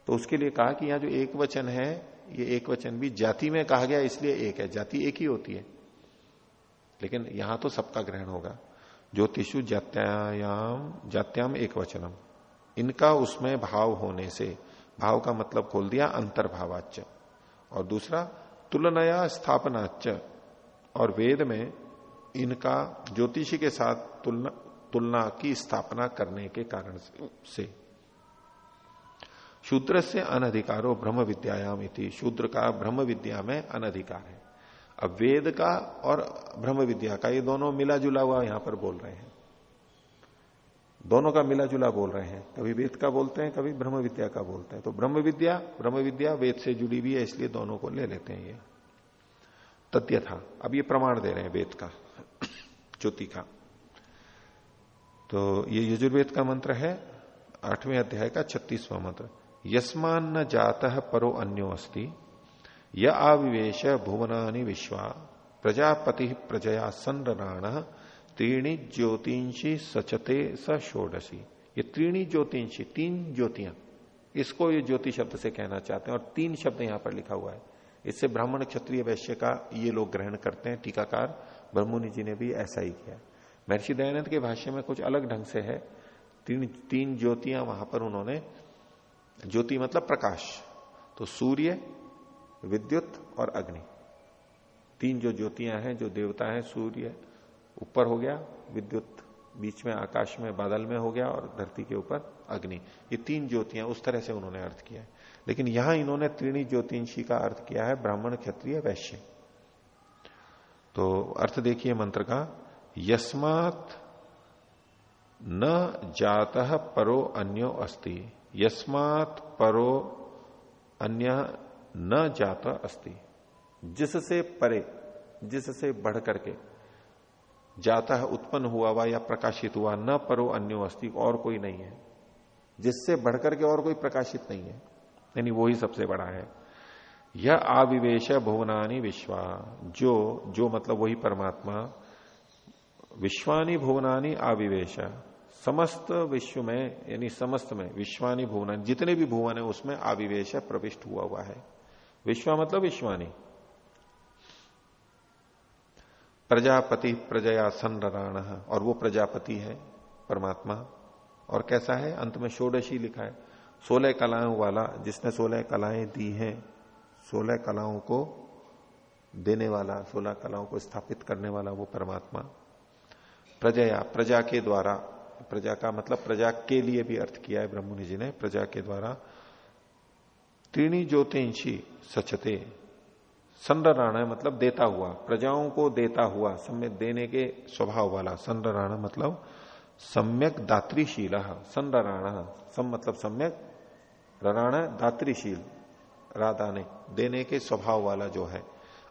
तो उसके लिए कहा कि यहाँ जो एक वचन है ये एक वचन भी जाति में कहा गया, इसलिए एक है। जाति एक ही होती है। लेकिन यहाँ तो सबका ग्रहण होगा। ज्योतिषु जात्याम जात्याम एक वचनम। इनका उसमें भाव होने से, भाव का मतलब खोल दिया अंतर्भावाच्य और दूसरा, तुलनया स्थापनाच और वेद में इनका ज्योतिषी के साथ तुलना तुलना की स्थापना करने के कारण से। शूद्र से अनधिकारो ब्रह्म विद्यायाम इति। शूद्र का ब्रह्म विद्या में अनधिकार है। अब वेद का और ब्रह्म विद्या का, ये दोनों मिला जुला हुआ यहाँ पर बोल रहे हैं। दोनों का मिला जुला बोल रहे हैं। कभी वेद का बोलते हैं, कभी ब्रह्म विद्या का बोलते हैं। तो ब्रह्म विद्या ब्रह्म विद्या वेद से जुड़ी हुई है, इसलिए दोनों को ले लेते हैं ये। तथ्य था अब ये प्रमाण दे रहे हैं वेद का, ज्योति का। तो ये यजुर्वेद का मंत्र है, आठवें अध्याय का छत्तीसवां मंत्र। यस्मान न जात परो अन्यो अस्ति। य आविवेश भुवनानि विश्वा। प्रजापति प्रजया संरराण त्रीणी ज्योतिषी सचते स षोडशी। ये त्रीणी ज्योतिषी, तीन ज्योतियाँ। इसको ये ज्योति शब्द से कहना चाहते हैं और तीन शब्द यहाँ पर लिखा हुआ है। इससे ब्राह्मण, क्षत्रिय, वैश्य का ये लोग ग्रहण करते हैं। टीकाकार ब्रह्मुनि जी ने भी ऐसा ही किया। महर्षि दयानंद के भाष्य में कुछ अलग ढंग से है। तीन तीन ज्योतियाँ वहाँ पर उन्होंने ज्योति मतलब प्रकाश। तो सूर्य, विद्युत और अग्नि। तीन जो ज्योतियाँ हैं, जो देवता है, सूर्य ऊपर हो गया, विद्युत बीच में, आकाश में, बादल में हो गया और धरती के ऊपर अग्नि। ये तीन ज्योतियाँ उस तरह से उन्होंने अर्थ किया है। लेकिन यहाँ इन्होंने त्रिणी ज्योतिषी का अर्थ किया है, ब्राह्मण, क्षत्रिय, वैश्य। तो अर्थ देखिए मंत्र का, यस्मात न जात परो अन्यो अस्ति। यस्मात परो अन्य न जाता अस्ति। जिससे परे, जिससे बढ़ करके जाता है, उत्पन्न हुआ हुआ या प्रकाशित हुआ, न परो अन्यो अस्ति, और कोई नहीं है। जिससे बढ़कर के और कोई प्रकाशित नहीं है, यानी वो ही सबसे बड़ा है। यह आविवेश भुवनानी विश्वा, जो जो मतलब वही परमात्मा, विश्वानी भुवनानी आविवेश। समस्त विश्व में, यानी समस्त में, विश्वानी भुवन, जितने भी भुवन है, उसमें आविवेश प्रविष्ट हुआ हुआ है। विश्वा मतलब विश्वानी। प्रजापति प्रजया संराण और वो प्रजापति है, परमात्मा। और कैसा है? अंत में षोडशी लिखा है, सोलह कलाओं वाला, जिसने सोलह कलाएँ दी हैं, सोलह कलाओं को देने वाला, सोलह कलाओं को स्थापित करने वाला वो परमात्मा। प्रजया, प्रजा के द्वारा प्रजा का मतलब प्रजा के लिए भी अर्थ किया है ब्रह्मनि जी ने, प्रजा के द्वारा। त्रीणी ज्योतिषी सचते संडराण मतलब देता हुआ, प्रजाओं को देता हुआ, सम्यक देने के स्वभाव वाला संडराण मतलब सम्यक दात्रीशील संडराण सम मतलब सम्यक, रराण दात्रीशील राधाने देने के स्वभाव वाला जो है,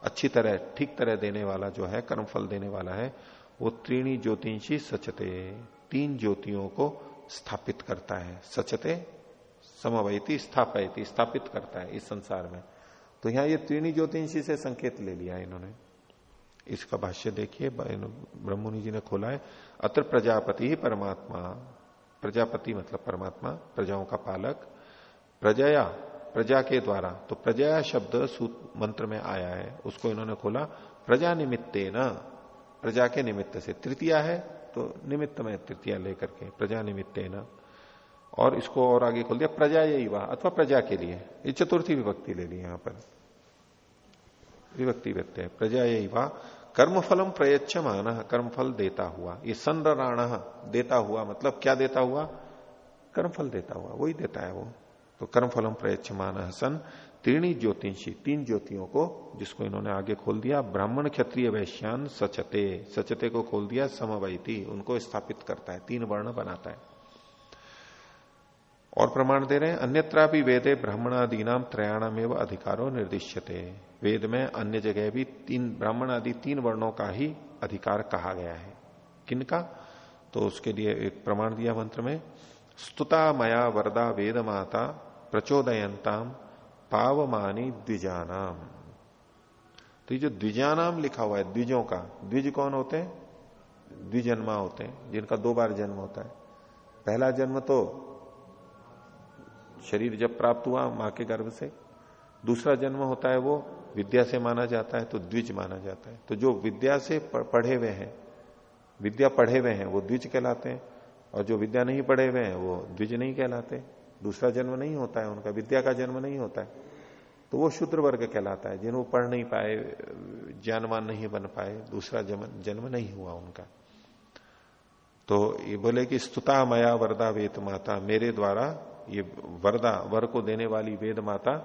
अच्छी तरह, ठीक तरह देने वाला जो है, कर्मफल देने वाला है, वो त्रीणी ज्योतिषी सचते। तीन ज्योतियों को स्थापित करता है। सचते समवैती स्थापयती स्थापित करता है इस संसार में। तो यहाँ ये त्रीणी ज्योतिषी से संकेत ले लिया इन्होंने। इसका भाष्य देखिए ब्रह्मनि जी ने खोला है, अत्र प्रजापति ही परमात्मा, प्रजापति मतलब परमात्मा, प्रजाओं का पालक, प्रजया, प्रजा के द्वारा तो प्रजया शब्द सूत मंत्र में आया है, उसको इन्होंने खोला, प्रजा निमित्ते न प्रजा के निमित्त से, तृतीया है तो निमित्त में तृतीया लेकर के, प्रजा निमित्ते न और इसको और आगे खोल दिया, प्रजा यही वाह अथवा प्रजा के लिए। ये चतुर्थी विभक्ति ले ली यहाँ पर। विभक्ति व्यक्त है, प्रजा यही वाह कर्मफलम प्रयच्छ मान कर्मफल देता हुआ। ये संराण देता हुआ मतलब क्या देता हुआ? कर्मफल देता हुआ, वही देता है वो। तो कर्मफलम प्रयच्छ मान सन तीर्णी ज्योतिषी, तीन ज्योतियों को जिसको इन्होंने आगे खोल दिया, ब्राह्मण क्षत्रिय वैश्यान सचते सचते को खोल दिया, समवैती, उनको स्थापित करता है, तीन वर्ण बनाता है। और प्रमाण दे रहे हैं अन्यत्रा भी वेदे ब्राह्मणादि नाम त्रयाणाम एवं अधिकारों निर्दिश्यते। वेद में अन्य जगह भी तीन ब्राह्मण आदि तीन वर्णों का ही अधिकार कहा गया है। किनका? तो उसके लिए एक प्रमाण दिया मंत्र में, स्तुता मया वरदा वेद माता प्रचोदयंताम पावमानी द्विजानाम। तो ये जो द्विजानाम लिखा हुआ है, द्विजों का, द्विज कौन होते हैं? द्विजन्मा होते हैं, जिनका दो बार जन्म होता है। पहला जन्म तो शरीर जब प्राप्त हुआ माँ के गर्भ से, दूसरा जन्म होता है वो विद्या से माना जाता है तो द्विज माना जाता है। तो जो विद्या से पढ़े हुए हैं, विद्या पढ़े हुए हैं, वो द्विज कहलाते हैं, और जो विद्या नहीं पढ़े हुए हैं, वो द्विज नहीं कहलाते। दूसरा जन्म नहीं होता है, उनका विद्या का जन्म नहीं होता है। तो वो शुद्र वर्ग कहलाता है, जिन्हों पढ़ नहीं पाए, ज्ञानवान नहीं बन पाए, दूसरा जन्म जन्म नहीं हुआ उनका। तो ये बोले कि स्तुता मया वरदा वेद माता, मेरे द्वारा ये वरदा, वर को देने वाली वेद माता,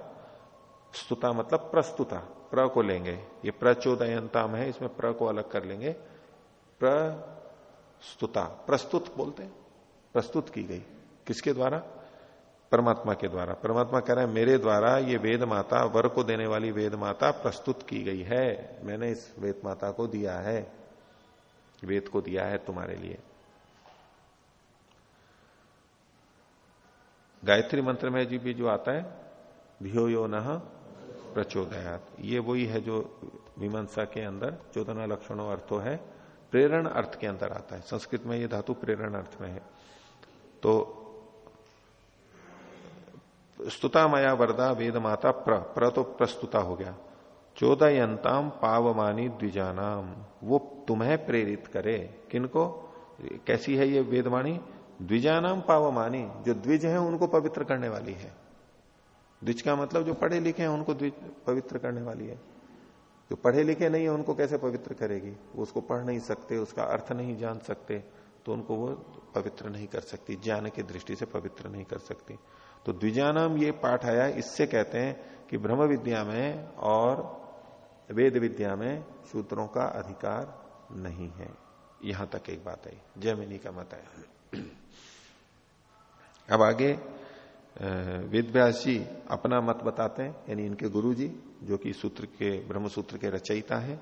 स्तुता मतलब प्रस्तुता, प्र को लेंगे। ये प्रचोदयंताम है, इसमें प्र को अलग कर लेंगे। प्रस्तुता प्रस्तुत बोलते हैं, प्रस्तुत की गई। किसके द्वारा? परमात्मा के द्वारा। परमात्मा कह रहे हैं, मेरे द्वारा ये वेद माता, वर को देने वाली वेद माता प्रस्तुत की गई है। मैंने इस वेद माता को दिया है। वेद को दिया है तुम्हारे लिए। गायत्री मंत्र में जी भी जो आता है, धियो यो न प्रचोदयात। ये वही है जो मीमांसा के अंदर, चौदह लक्षणों अर्थो है। प्रेरण अर्थ के अंदर आता है। संस्कृत में ये धातु प्रेरण अर्थ में है। तो स्तुता माया वरदा वेद माता प्र प्र तो प्रस्तुता हो गया। चौदयंताम पावमानी द्विजानाम वो तुम्हें प्रेरित करे। किनको? कैसी है ये वेदवाणी? द्विजानाम पावमानी, जो द्विज है, उनको पवित्र करने वाली है। द्विज का मतलब जो पढ़े लिखे हैं, उनको द्विज पवित्र करने वाली है। जो पढ़े लिखे नहीं है, उनको कैसे पवित्र करेगी? वो उसको पढ़ नहीं सकते, उसका अर्थ नहीं जान सकते तो उनको वो पवित्र नहीं कर सकती, ज्ञान की दृष्टि से पवित्र नहीं कर सकती। तो द्विजानाम ये पाठ आया, इससे कहते हैं कि ब्रह्म विद्या में और वेद विद्या में सूत्रों का अधिकार नहीं है। यहाँ तक एक बात आई जयमिनी का मत आया। अब आगे वेद व्यास जी अपना मत बताते हैं, यानी इनके गुरु जी जो कि सूत्र के ब्रह्म सूत्र के रचयिता हैं।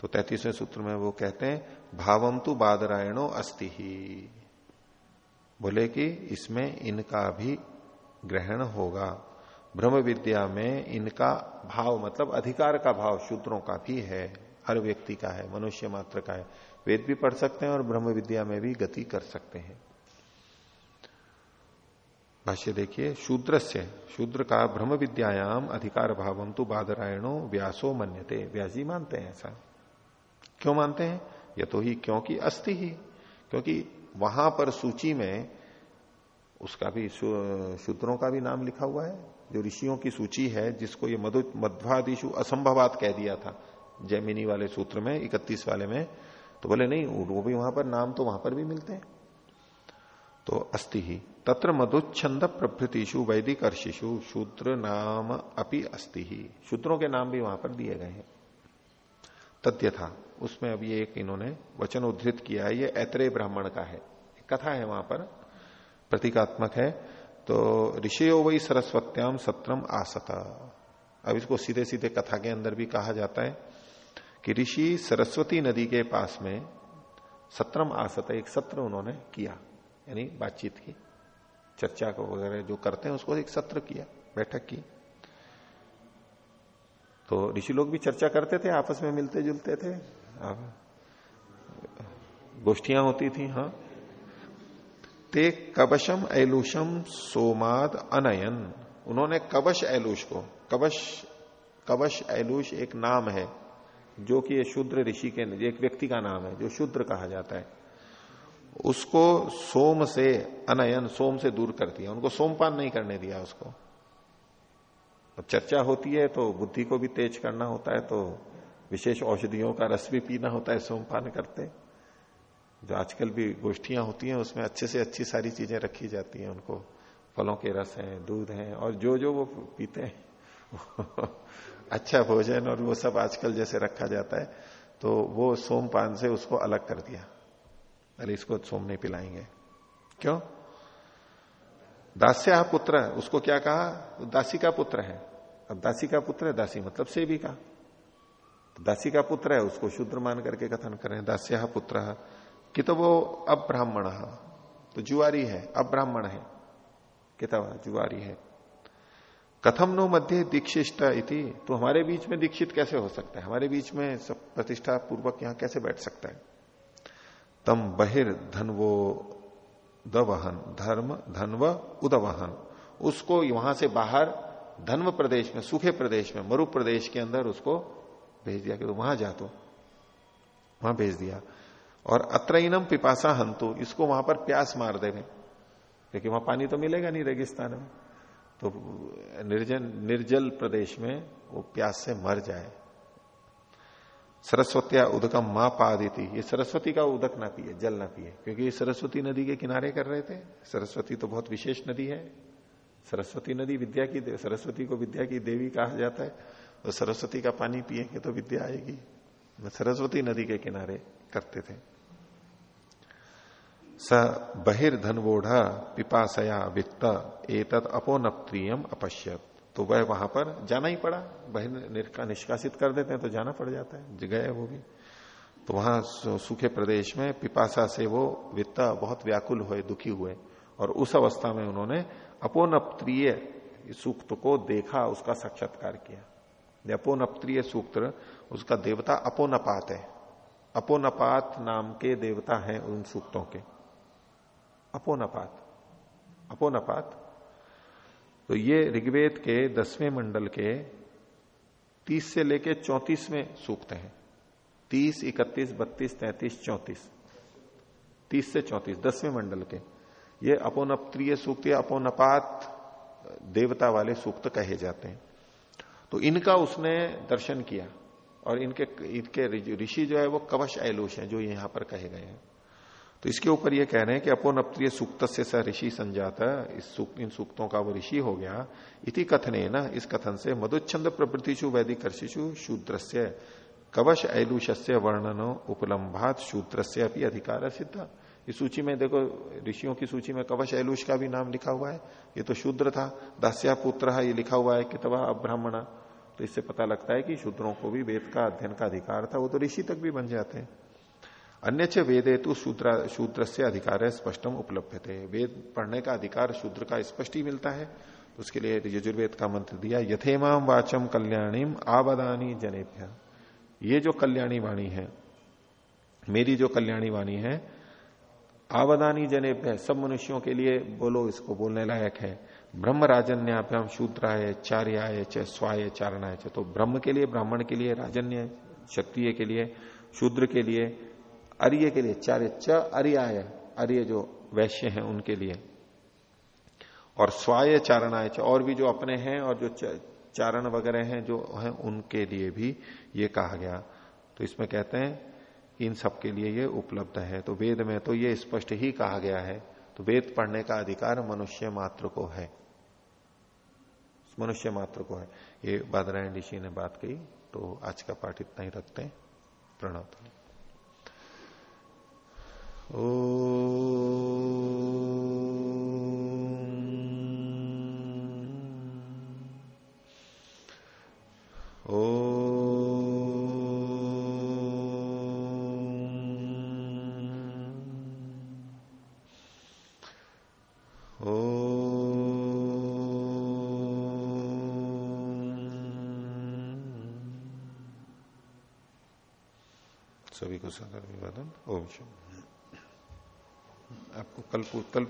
तो तैतीसवें सूत्र में वो कहते हैं भावम तु बादरायणो अस्ति। ही बोले कि इसमें इनका भी ग्रहण होगा। ब्रह्म विद्या में इनका भाव मतलब अधिकार का भाव शूद्रों का भी है, हर व्यक्ति का है, मनुष्य मात्र का है। वेद भी पढ़ सकते हैं और ब्रह्म विद्या में भी गति कर सकते हैं। भाष्य देखिए शूद्र से शूद्र का ब्रह्म विद्यायाम अधिकार भावम तो बादरायणो व्यासो मन्यते। व्यासी मानते हैं ऐसा। क्यों मानते हैं? ये तो ही क्योंकि अस्थि ही। क्योंकि वहाँ पर सूची में उसका भी शूद्रों का भी नाम लिखा हुआ है, जो ऋषियों की सूची है, जिसको ये मधु, मध्वादिशु असंभवात कह दिया था, जैमिनी वाले सूत्र में, इकतीस वाले में तो बोले, नहीं, वो भी वहाँ पर नाम तो वहाँ पर भी मिलते हैं। तो अस्थि ही, तत्र मधुच्छंद प्रभृतिशु वैदिक अर्शिशु शूद्र नाम अपि अस्थि ही शूद्रों के नाम भी वहाँ पर दिए गए हैं। तथ्य था उसमें अभी एक इन्होंने वचन उद्धृत किया है, ये ऐतरे ब्राह्मण का है कथा है वहाँ पर। प्रतीकात्मक है तो ऋषियो वही सरस्वत्याम सत्रम आसता। अब इसको सीधे सीधे कथा के अंदर भी कहा जाता है कि ऋषि सरस्वती नदी के पास में सत्रम आसत, एक सत्र उन्होंने किया, यानी बातचीत की, चर्चा को वगैरह जो करते हैं उसको एक सत्र किया, बैठक की। तो ऋषि लोग भी चर्चा करते थे, आपस में मिलते जुलते थे गोष्ठियाँ होती थी हाँ। ते कवशम ऐलुषम सोमाद अनयन। उन्होंने कवश ऐलुष को, कवश कवश ऐलुष एक नाम है, जो कि ये शुद्र ऋषि के एक व्यक्ति का नाम है, जो शुद्र कहा जाता है। उसको सोम से अनयन, सोम से दूर कर दिया। उनको सोमपान नहीं करने दिया उसको। अब चर्चा होती है तो बुद्धि को भी तेज करना होता है तो विशेष औषधियों का रस भी पीना होता है सोमपान करते। जो आजकल भी गोष्ठियाँ होती हैं, उसमें अच्छे से अच्छी सारी चीज़ें रखी जाती हैं उनको। फलों के रस हैं, दूध हैं, और जो जो वो पीते हैं अच्छा भोजन और वो सब आजकल जैसे रखा जाता है तो वो सोमपान से उसको अलग कर दिया। अरे, इसको सोम नहीं पिलाएँगे। क्यों? दास्य पुत्र है उसको क्या कहा? दासी का पुत्र है। अब दासी का पुत्र है, दासी मतलब सेवी का तो दासी का पुत्र है, उसको शुद्र मान करके कथन करें दास्य पुत्र। कि तो वो अब्राह्मण तो जुआरी है, अब्राह्मण है। किताब जुआरी है। कथम नो मध्य दीक्षिष्ट इति। तो हमारे बीच में दीक्षित कैसे हो सकता है? हमारे बीच में सब प्रतिष्ठा पूर्वक यहाँ कैसे बैठ सकता है? तम बहिर धनवो दवहन, धर्म धनव उदवहन। उसको वहाँ से बाहर धन्व प्रदेश में, सूखे प्रदेश में मरु प्रदेश के अंदर उसको भेज दिया कि तो वहाँ जा तो। वहाँ भेज दिया। और अत्रइनम पिपासा हंतु, इसको वहाँ पर प्यास मार देवे क्योंकि वहाँ पानी तो मिलेगा नहीं रेगिस्तान में। तो निर्जन, निर्जल प्रदेश में वो प्यास से मर जाए। सरस्वतिया उदकम माँ पादिति। ये सरस्वती का उदक ना पिए, जल ना पिए। क्योंकि ये सरस्वती नदी के किनारे कर रहे थे। सरस्वती तो बहुत विशेष नदी है। सरस्वती नदी विद्या की सरस्वती को विद्या की देवी कहा जाता है। तो सरस्वती का पानी पिएँगे तो विद्या आएगी। सरस्वती नदी के किनारे करते थे। स बहिर्धनवोढ़ पिपासया वित्त, एतत अपोनप्रियम अपश्यत। तो वह वहाँ पर जाना ही पड़ा। बहिर निष्कासित कर देते हैं तो जाना पड़ जाता है। गए वो भी। तो वहाँ सूखे प्रदेश में पिपासा से वो वित्त बहुत व्याकुल हुए, दुखी हुए। और उस अवस्था में उन्होंने अपोनप्रिय सूक्त को देखा, उसका साक्षात्कार किया। अपोनप्रिय सूक्त, उसका देवता अपोनपात है। अपोनपात नाम के देवता हैं उन सूक्तों के। अपोनपात। अपोनपात तो ये ऋग्वेद के दसवें मंडल के तीस से लेके चौतीस में सूक्त हैं। तीस, इकतीस, बत्तीस, तैतीस, चौतीस। तीस से चौतीस, दसवें मंडल के। ये अपोनप्रिय सूक्त या अपोनपात देवता वाले सूक्त कहे जाते हैं। तो इनका उसने दर्शन किया और इनके इनके ऋषि जो है वो कवश ऐलुष है, जो यहाँ पर कहे गए हैं। तो इसके ऊपर ये कह रहे हैं कि अपोन अप्रिय सूक्त से स ऋषि संजात, इस सूक्त, इन सूक्तों का वो ऋषि हो गया। इति कथने न इस कथन से मधुच्छंद प्रवृत्तिशु वैदिक कर्षिशु शूद्रस्य, कवश ऐलुष्य वर्णनो उपलम्भात शूद्रस्य अपनी अधिकार सिद्ध। इस सूची में देखो, ऋषियों की सूची में कवश ऐलुष का भी नाम लिखा हुआ है। ये तो शूद्र था, दास्या पुत्र है, ये लिखा हुआ है कि कितवा अब्राह्मणा। तो इससे पता लगता है कि शूद्रों को भी वेद का अध्ययन का अधिकार था, वो तो ऋषि तक भी बन जाते हैं। अन्य वेदे तो शूद्र शूद्र से अधिकार स्पष्टम उपलब्ध थे वेद पढ़ने का अधिकार शूद्र का स्पष्ट ही मिलता है। तो उसके लिए यजुर्वेद का मंत्र दिया यथेमाम वाचम कल्याणीम आवदानी जनेभ्य। ये जो कल्याणी वाणी है, मेरी जो कल्याणी वाणी है, आवदानी जनेभ्य, सब मनुष्यों के लिए बोलो, इसको बोलने लायक है। ब्रह्म राजन्याभ्याम शूद्राय, चार्याय च, स्वाय, चारणाय च। तो ब्रह्म के लिए, ब्राह्मण के लिए, राजन्य, क्षत्रिय के लिए, शूद्र के लिए अर्य के लिए चार्य च अर्याय, अर्य जो वैश्य हैं उनके लिए। और स्वाय चारणाय और भी जो अपने हैं और जो चारण वगैरह हैं, जो हैं उनके लिए भी ये कहा गया। तो इसमें कहते हैं, इन सब के लिए ये उपलब्ध है। तो वेद में तो ये स्पष्ट ही कहा गया है। तो वेद पढ़ने का अधिकार मनुष्य मात्र को है। मनुष्य मात्र को है। ये बादरायण ऋषि ने बात कही तो आज का पाठ इतना ही रखते हैं। प्रणव सभी को सदर विवादन ओम शुभ। आपको कल कल